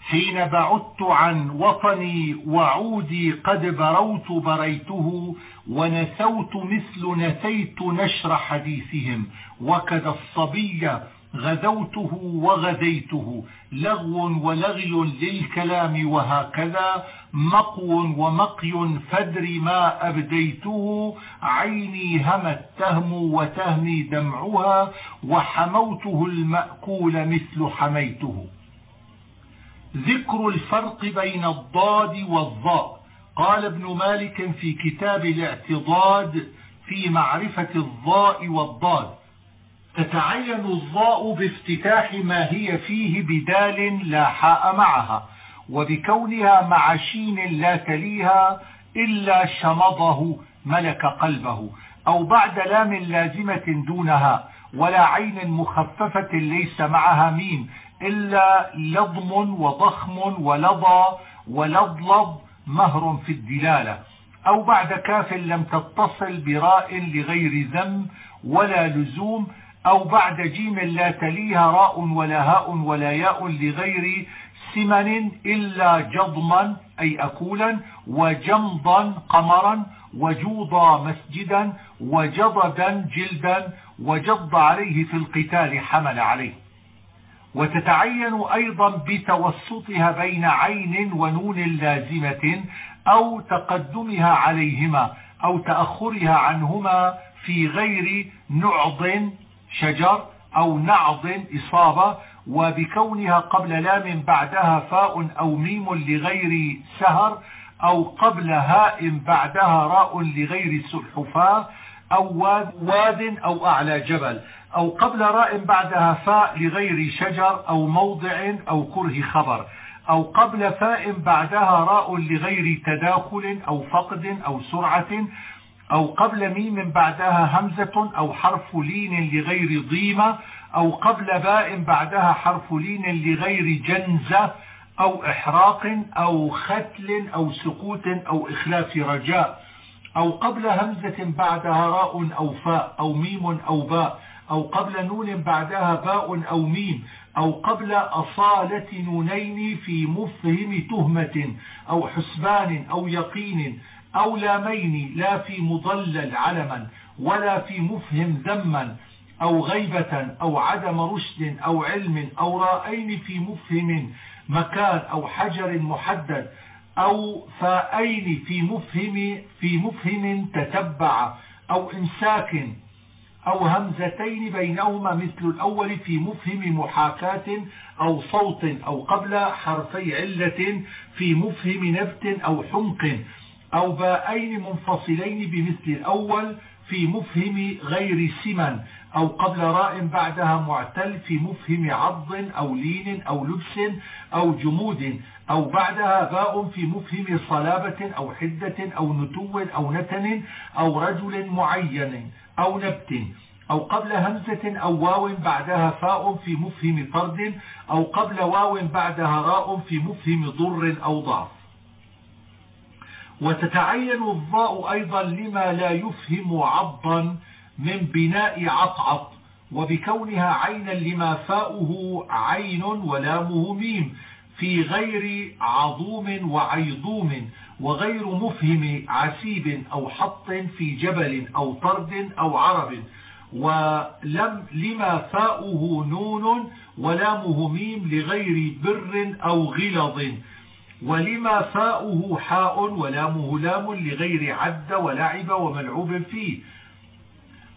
حين بعدت عن وطني وعودي قد بروت بريته ونسوت مثل نسيت نشر حديثهم وكذا الصبي غزوته وغزيته لغو ولغي للكلام وهكذا مقو ومقي فدر ما أبديته عيني همت تهم وتهمي دمعها وحموته المأكول مثل حميته. ذكر الفرق بين الضاد والضاء. قال ابن مالك في كتاب الاعتضاد في معرفة الضاء والضاد. تتعين الضاء بافتتاح ما هي فيه بدال لا حاء معها وبكونها مع شين لا تليها إلا شمضه ملك قلبه أو بعد لام لازمة دونها ولا عين مخففة ليس معها ميم إلا لضم وضخم ولضى ولضلض مهر في الدلالة أو بعد كاف لم تتصل براء لغير ذم ولا لزوم أو بعد جيم لا تليها راء ولا هاء ولا ياء لغير سمن إلا جضما أي أكولا وجمضا قمرا وجوضا مسجدا وجضدا جلدا وجض عليه في القتال حمل عليه. وتتعين أيضا بتوسطها بين عين ونون لازمة أو تقدمها عليهما أو تأخرها عنهما في غير نعض شجر أو نعض إصابة وبكونها قبل لام بعدها فاء أو ميم لغير سهر أو قبل هاء بعدها راء لغير سلحفاة أو واد أو أعلى جبل أو قبل راء بعدها فاء لغير شجر أو موضع أو كره خبر أو قبل فاء بعدها راء لغير تداخل أو فقد أو سرعة أو قبل ميم بعدها همزة أو حرف لين لغير ضيمة أو قبل باء بعدها حرف لين لغير جنزة أو إحراق أو ختل أو سقوط أو إخلاف رجاء أو قبل همزة بعدها راء أو فاء أو ميم أو باء أو قبل نون بعدها باء أو ميم أو قبل أصالة نونين في مفهم تهمة أو حسبان أو يقين أو لامين لا في مضلل علما ولا في مفهم ذما أو غيبة أو عدم رشد أو علم أو رائين في مفهم مكان أو حجر محدد أو فائين في مفهم في مفهم تتبع أو إمساك أو همزتين بينهما مثل الأول في مفهم محاكاة أو صوت أو قبل حرفي علة في مفهم نبت أو حمق أو باءين منفصلين بمثل الأول في مفهم غير سمن أو قبل راء بعدها معتل في مفهم عض أو لين أو لبس أو جمود أو بعدها باء في مفهم صلابة أو حدة أو نتو أو نتن أو رجل معين أو نبت أو قبل همزة أو واو بعدها فاء في مفهم فرد أو قبل واو بعدها راء في مفهم ضر أو ضعف. وتتعين الضاء أيضا لما لا يفهم عضا من بناء عطعط وبكونها عينا لما فاؤه عين ولامه ميم في غير عظوم وعيضوم وغير مفهم عسيب أو حط في جبل أو طرد أو عرب. ولم لما فاؤه نون ولامه ميم لغير بر أو غلظ. ولما فاؤه حاء ولامه لام لغير عد ولعب وملعوب فيه.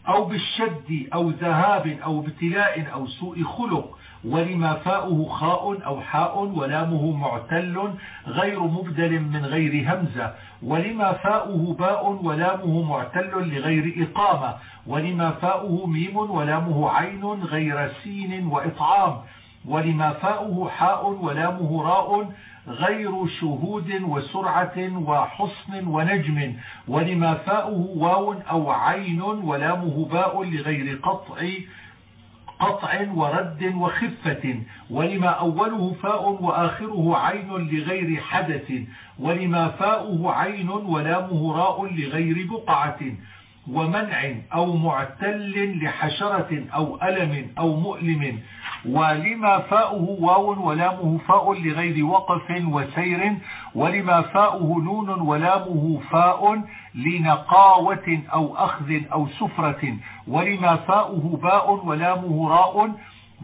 أو بالشد أو ذهاب أو ابتلاء أو سوء خلق. ولما فاؤه خاء أو حاء ولامه معتل غير مبدل من غير همزة. ولما فاؤه باء ولامه معتل لغير إقامة. ولما فاؤه ميم ولامه عين غير سين وإطعام. ولما فاؤه حاء ولامه راء غير شهود وسرعة وحصن ونجم. ولما فاؤه واو أو عين ولامه باء لغير قطع قطع ورد وخفة. ولما أوله فاء وآخره عين لغير حدث. ولما فاؤه عين ولامه راء لغير بقعة. ومنع أو معتل لحشرة أو ألم أو مؤلم. ولما فاؤه واو ولامه فاء لغير وقف وسير ولما فاؤه نون ولامه فاء لنقاوة أو أخذ أو سفرة ولما فاؤه باء ولامه راء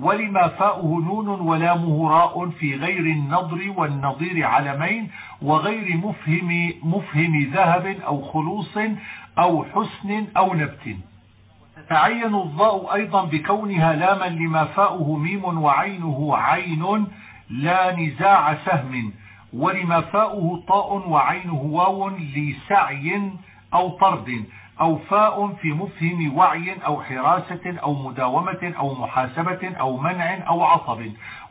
ولما فاؤه نون ولامه راء في غير النضر والنظير علمين وغير مفهم, مفهم ذهب أو خلوص أو حسن أو نبت. تعين الضاء أيضا بكونها لاما لما فاؤه ميم وعينه عين لا نزاع سهم ولما فاؤه طاء وعينه واو لسعي أو طرد أو فاء في مفهم وعي أو حراسة أو مداومة أو محاسبة أو منع أو عصب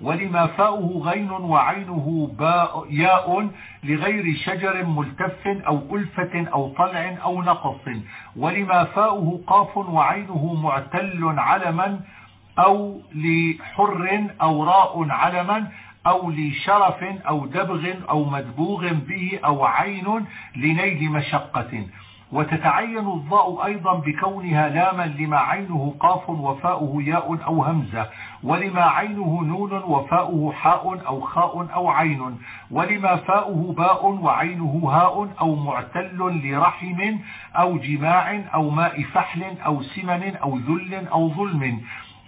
ولما فاؤه غين وعينه باء ياء لغير شجر ملتف أو ألفة أو طلع أو نقص ولما فاؤه قاف وعينه معتل علما أو لحر أو راء علما أو لشرف أو دبغ أو مدبوغ به أو عين لنيل مشقة. وتتعين الضاء أيضا بكونها لاما لما عينه قاف وفاؤه ياء أو همزة ولما عينه نون وفاؤه حاء أو خاء أو عين ولما فاؤه باء وعينه هاء أو معتل لرحم أو جماع أو ماء فحل أو سمن أو ذل أو ظلم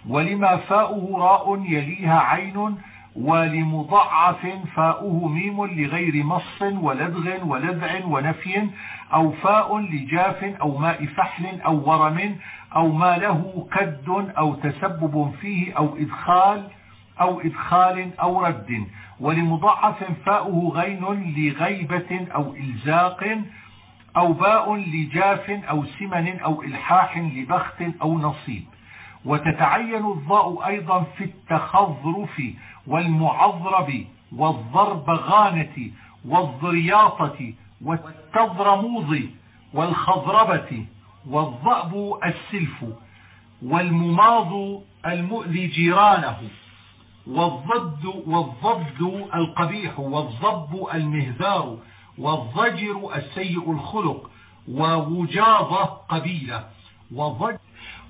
ولما فاؤه راء يليها عين ولمضعف فاؤه ميم لغير مص ولدغ ولذع ونفي أو فاء لجاف أو ماء فحل أو ورم أو ما له كد أو تسبب فيه أو إدخال أو إدخال أو رد. ولمضعف فاؤه غين لغيبة أو إلزاق أو باء لجاف أو سمن أو إلحاح لبخت أو نصيب. وتتعين الضاء أيضا في التخضرف والمعضرب والضربغانة والضرياطة والتضرموض والخضربة والضأب السلف والمماض المؤذي جيرانه والضد والضد القبيح والضب المهذار والضجر السيء الخلق ووجاضة قبيلة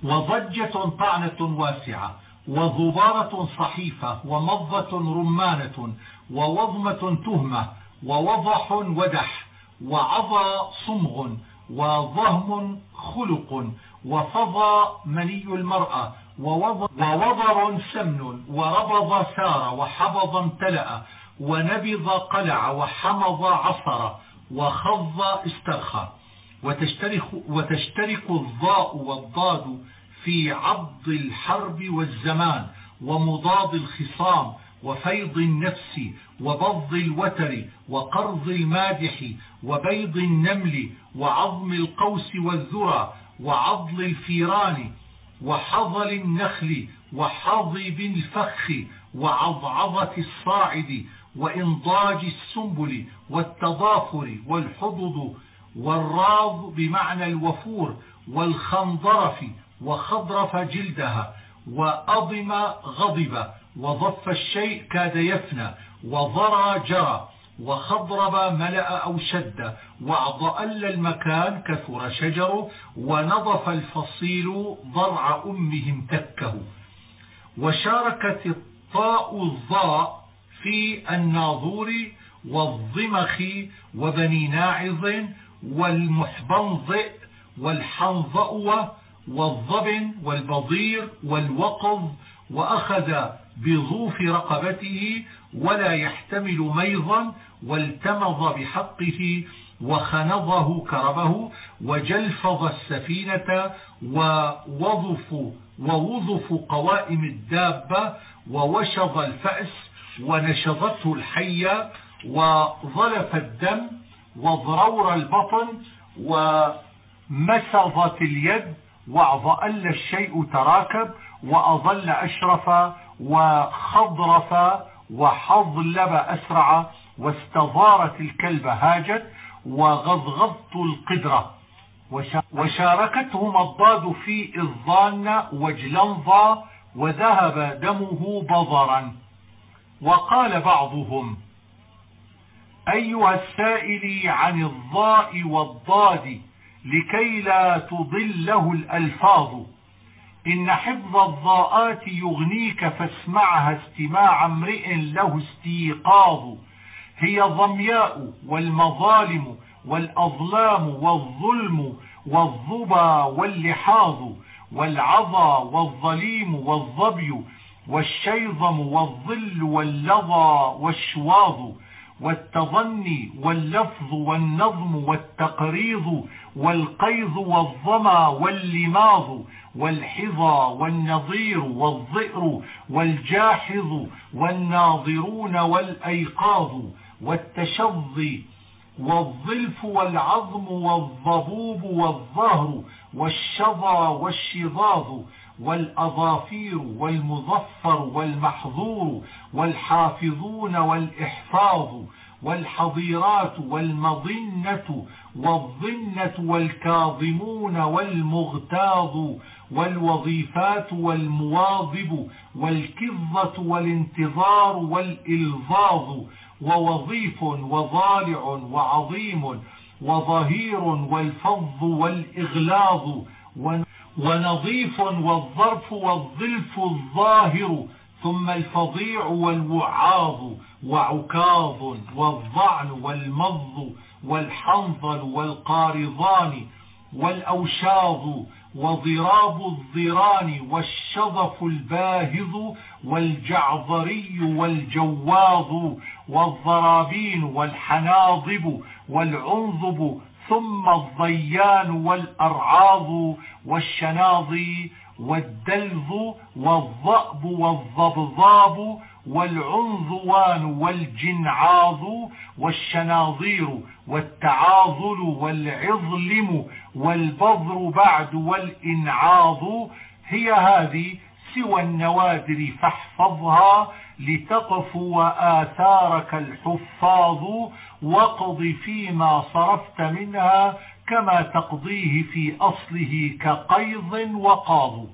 وضجة طعنة واسعة وضبارة صحيفة ومضة رمانة ووضمة تهمة ووضح ودح وعضى صمغ وضهم خلق وفضى مني المرأة ووضر سمن وربض سار وحبض امتلأ ونبض قلع وحمض عصر وخض استرخى وتشترك, وتشترك الضاء والضاد في عض الحرب والزمان ومضاد الخصام وفيض النفس وبض الوتر وقرض المادح وبيض النمل وعظم القوس والذرى وعضل الفيران وحظل النخل وحظب الفخ وعضعضة الصاعد وإنضاج السنبل والتضافر والحضض والراض بمعنى الوفور والخنضرف وخضرف جلدها وأضم غضب وضف الشيء كاد يفنى وضرى جرى وخضرب ملأ أو شد وأضأل المكان كثر شجره ونظف الفصيل ضرع أمهم تكه. وشاركت الطاء الضاء في الناظور والضمخ وبني ناعظ والمحبنظئ والحنظأوة والضبن والبضير والوقظ وأخذ بظوف رقبته ولا يحتمل ميضا والتمض بحقه وخنضه كربه وجلفظ السفينة ووظف ووظف قوائم الدابة ووشظ الفأس ونشظته الحية وظلف الدم وضرور البطن ومسضت اليد وأضل الشيء تراكب وأظل أشرف وخضرف وحظلب أسرع واستظارت الكلب هاجت وغضغضت القدرة. وشاركتهما الضاد في الظان وجلنظا وذهب دمه بضرا. وقال بعضهم أيها السائل عن الضاء والضاد لكي لا تضله الألفاظ. إن حفظ الضاءات يغنيك فاسمعها استماع امرئ له استيقاظ. هي ضمياء والمظالم والأظلام والظلم والظبا واللحاظ والعظى والظليم والظبي والشيظم والظل واللظى والشواظ. والتظني واللفظ والنظم والتقريض والقيض والظما واللماظ والحظى والنظير والظئر والجاحظ والناظرون والأيقاظ والتشظي والظلف والعظم والضبوب والظهر والشظى والشظاظ والأظافير والمظفر والمحظور والحافظون والإحفاظ والحظيرات والمظنة والظنة والكاظمون والمغتاظ والوظيفات والمواظب والكظة والانتظار والإلظاظ ووظيف وضالع وعظيم وظهير والفظ والإغلاظ ونظيف والظرف والظلف الظاهر ثم الفظيع والوعاظ وعكاظ والظعن والمض والحنظل والقارضان والأوشاظ وضراب الضران والشظف الباهظ والجعظري والجواظ والضرابين والحناضب والعنظب ثم الضيان والأرعاظ والشناضي والدلظ والضأب والضبضاب والعنظوان والجنعاظ والشناظير والتعاظل والعظلم والبضر بعد والإنعاظ هي هذه سوى النوادر فاحفظها لتقف وآثارك الحفاظ واقض فيما صرفت منها كما تقضيه في أصله كقيض وقاض.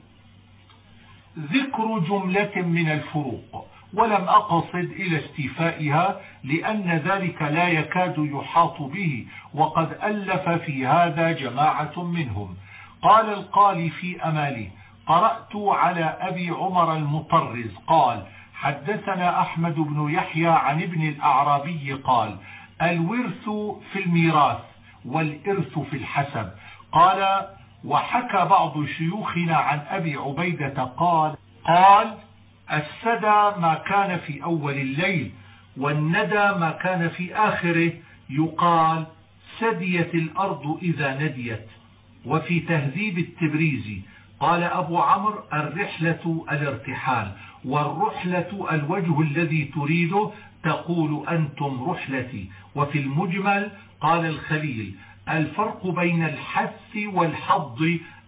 ذكر جملة من الفروق ولم أقصد إلى استيفائها لأن ذلك لا يكاد يحاط به وقد ألف في هذا جماعة منهم. قال القالي في أمالي قرأت على أبي عمر المطرز قال حدثنا أحمد بن يحيى عن ابن الأعرابي قال الورث في الميراث والإرث في الحسب. قال وحكى بعض شيوخنا عن أبي عبيدة قال قال السدى ما كان في أول الليل والندى ما كان في آخره. يقال سديت الأرض إذا نديت. وفي تهذيب التبريزي قال أبو عمرو الرحلة الارتحال والرحلة الوجه الذي تريده تقول أنتم رحلتي وفي المجمل قال الخليل الفرق بين الحث والحظ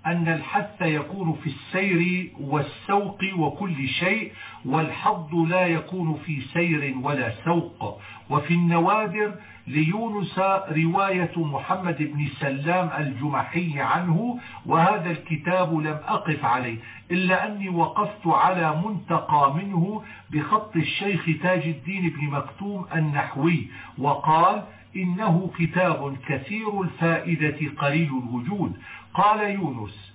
أن الحث يكون في السير والسوق وكل شيء والحظ لا يكون في سير ولا سوق. وفي النوادر ليونس رواية محمد بن سلام الجمحي عنه وهذا الكتاب لم أقف عليه إلا أني وقفت على منتقى منه بخط الشيخ تاج الدين بن مكتوم النحوي وقال إنه كتاب كثير الفائدة قليل الوجود. قال يونس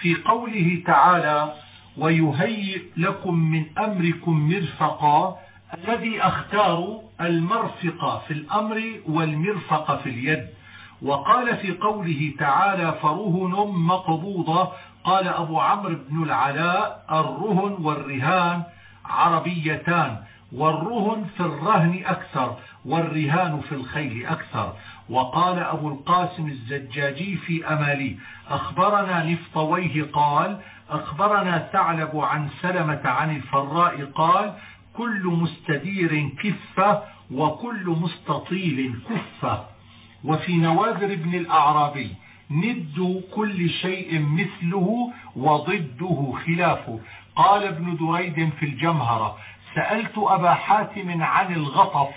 في قوله تعالى ويهيئ لكم من أمركم مرفقا الذي أختار المرفق في الأمر والمرفق في اليد. وقال في قوله تعالى فرهن مقبوضة. قال أبو عمرو بن العلاء الرهن والرهان عربيتان. والرهن في الرهن أكثر والرهان في الخيل أكثر. وقال أبو القاسم الزجاجي في أمالي أخبرنا نفطويه قال أخبرنا ثعلب عن سلمة عن الفراء قال كل مستدير كفة وكل مستطيل كفة. وفي نوادر ابن الأعرابي ند كل شيء مثله وضده خلافه قال ابن دريد في الجمهرة سألت أبا حاتم عن الغطف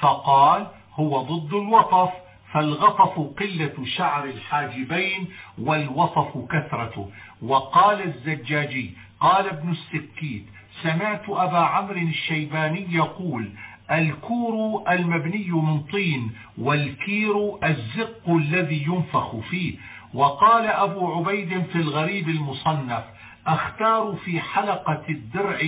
فقال هو ضد الوطف فالغطف قلة شعر الحاجبين والوطف كثرته. وقال الزجاجي قال ابن السكيت سمعت أبا عمرو الشيباني يقول الكور المبني من طين والكير الزق الذي ينفخ فيه. وقال أبو عبيد في الغريب المصنف أختار في حلقة الدرع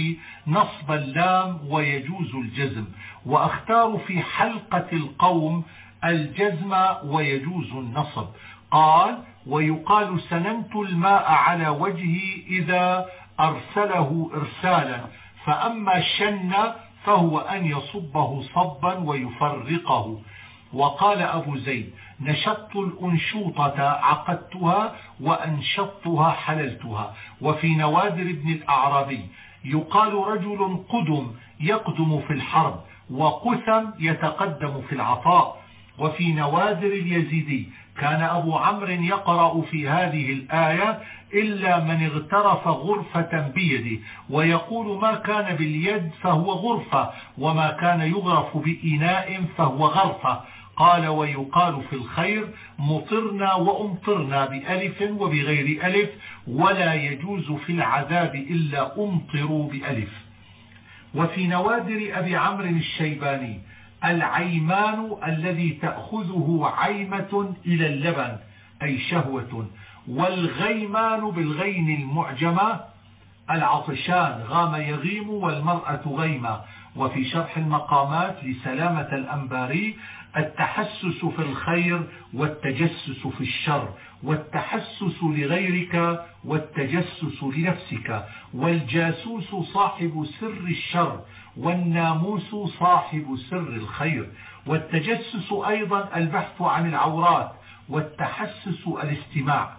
نصب اللام ويجوز الجزم وأختار في حلقة القوم الجزم ويجوز النصب. قال ويقال سننت الماء على وجهي إذا أرسله إرسالا فأما شن فهو أن يصبه صبا ويفرقه. وقال أبو زيد نشطت الأنشوطة عقدتها وأنشطتها حللتها. وفي نوادر ابن الأعرابي يقال رجل قدم يقدم في الحرب وقثم يتقدم في العطاء. وفي نوادر اليزيدي كان أبو عمرو يقرأ في هذه الآية إلا من اغترف غرفة بيده ويقول ما كان باليد فهو غرفة وما كان يغرف بإناء فهو غرفة. قال ويقال في الخير مطرنا وأمطرنا بألف وبغير ألف ولا يجوز في العذاب إلا أمطروا بألف. وفي نوادر أبي عمرو الشيباني العيمان الذي تأخذه عيمة إلى اللبن أي شهوة والغيمان بالغين المعجمة العطشان غام يغيم والمرأة غيمة. وفي شرح المقامات لسلامة الأنباري التحسس في الخير والتجسس في الشر والتحسس لغيرك والتجسس لنفسك والجاسوس صاحب سر الشر والناموس صاحب سر الخير والتجسس أيضا البحث عن العورات والتحسس الاستماع.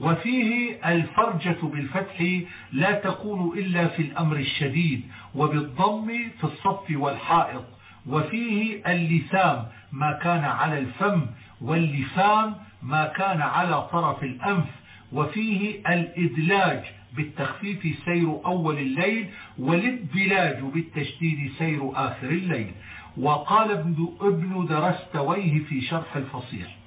وفيه الفرجة بالفتح لا تكون إلا في الأمر الشديد وبالضم في الصف والحائط. وفيه اللثام ما كان على الفم واللفام ما كان على طرف الأنف. وفيه الإدلاج بالتخفيف سير أول الليل والادلاج بالتشديد سير آخر الليل. وقال ابن درستويه في شرح الفصيح.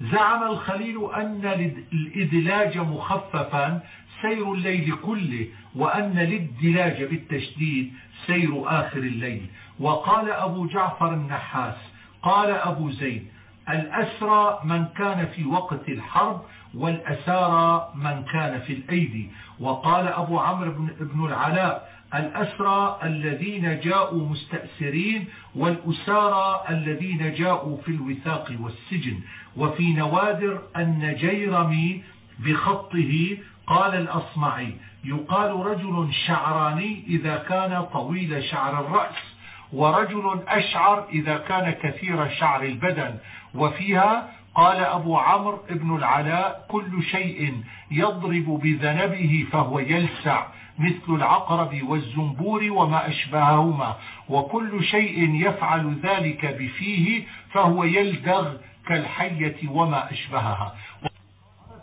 زعم الخليل أن الإدلاج مخففا سير الليل كله وأن الادلاج بالتشديد سير آخر الليل. وقال أبو جعفر النحاس قال أبو زيد الأسرى من كان في وقت الحرب والأسارى من كان في الأيدي. وقال أبو عمرو بن العلاء الأسرى الذين جاءوا مستأسرين والأسارى الذين جاءوا في الوثاق والسجن. وفي نوادر النجيرمي بخطه قال الأصمعي يقال رجل شعراني إذا كان طويل شعر الرأس ورجل أشعر إذا كان كثير شعر البدن. وفيها قال أبو عمرو ابن العلاء كل شيء يضرب بذنبه فهو يلسع. مثل العقرب والزنبور وما أشبههما وكل شيء يفعل ذلك بفيه فهو يلدغ كالحية وما أشبهها.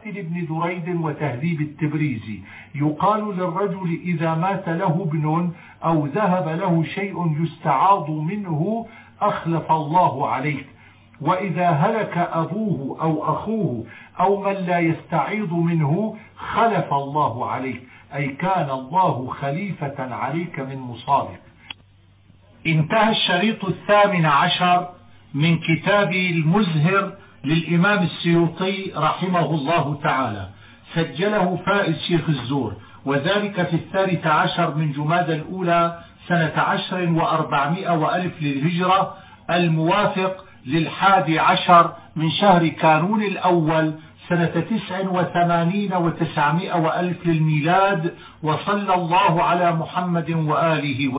ابن دريد وتهذيب التبريزي يقال للرجل إذا مات له ابن أو ذهب له شيء يستعاض منه أخلف الله عليك وإذا هلك أبوه أو أخوه أو من لا يستعيض منه خلف الله عليك أي كان الله خليفة عليك من مصابك انتهى الشريط الثامن عشر من كتاب المزهر للإمام السيوطي رحمه الله تعالى. سجله فائز شيخ الزور وذلك في الثالث عشر من جماد الأولى سنة عشر وأربعمائة وألف للهجرة الموافق للحادي عشر من شهر كانون الأول سنة تسع وثمانين وتسعمائة وألف للميلاد وصلى الله على محمد وآله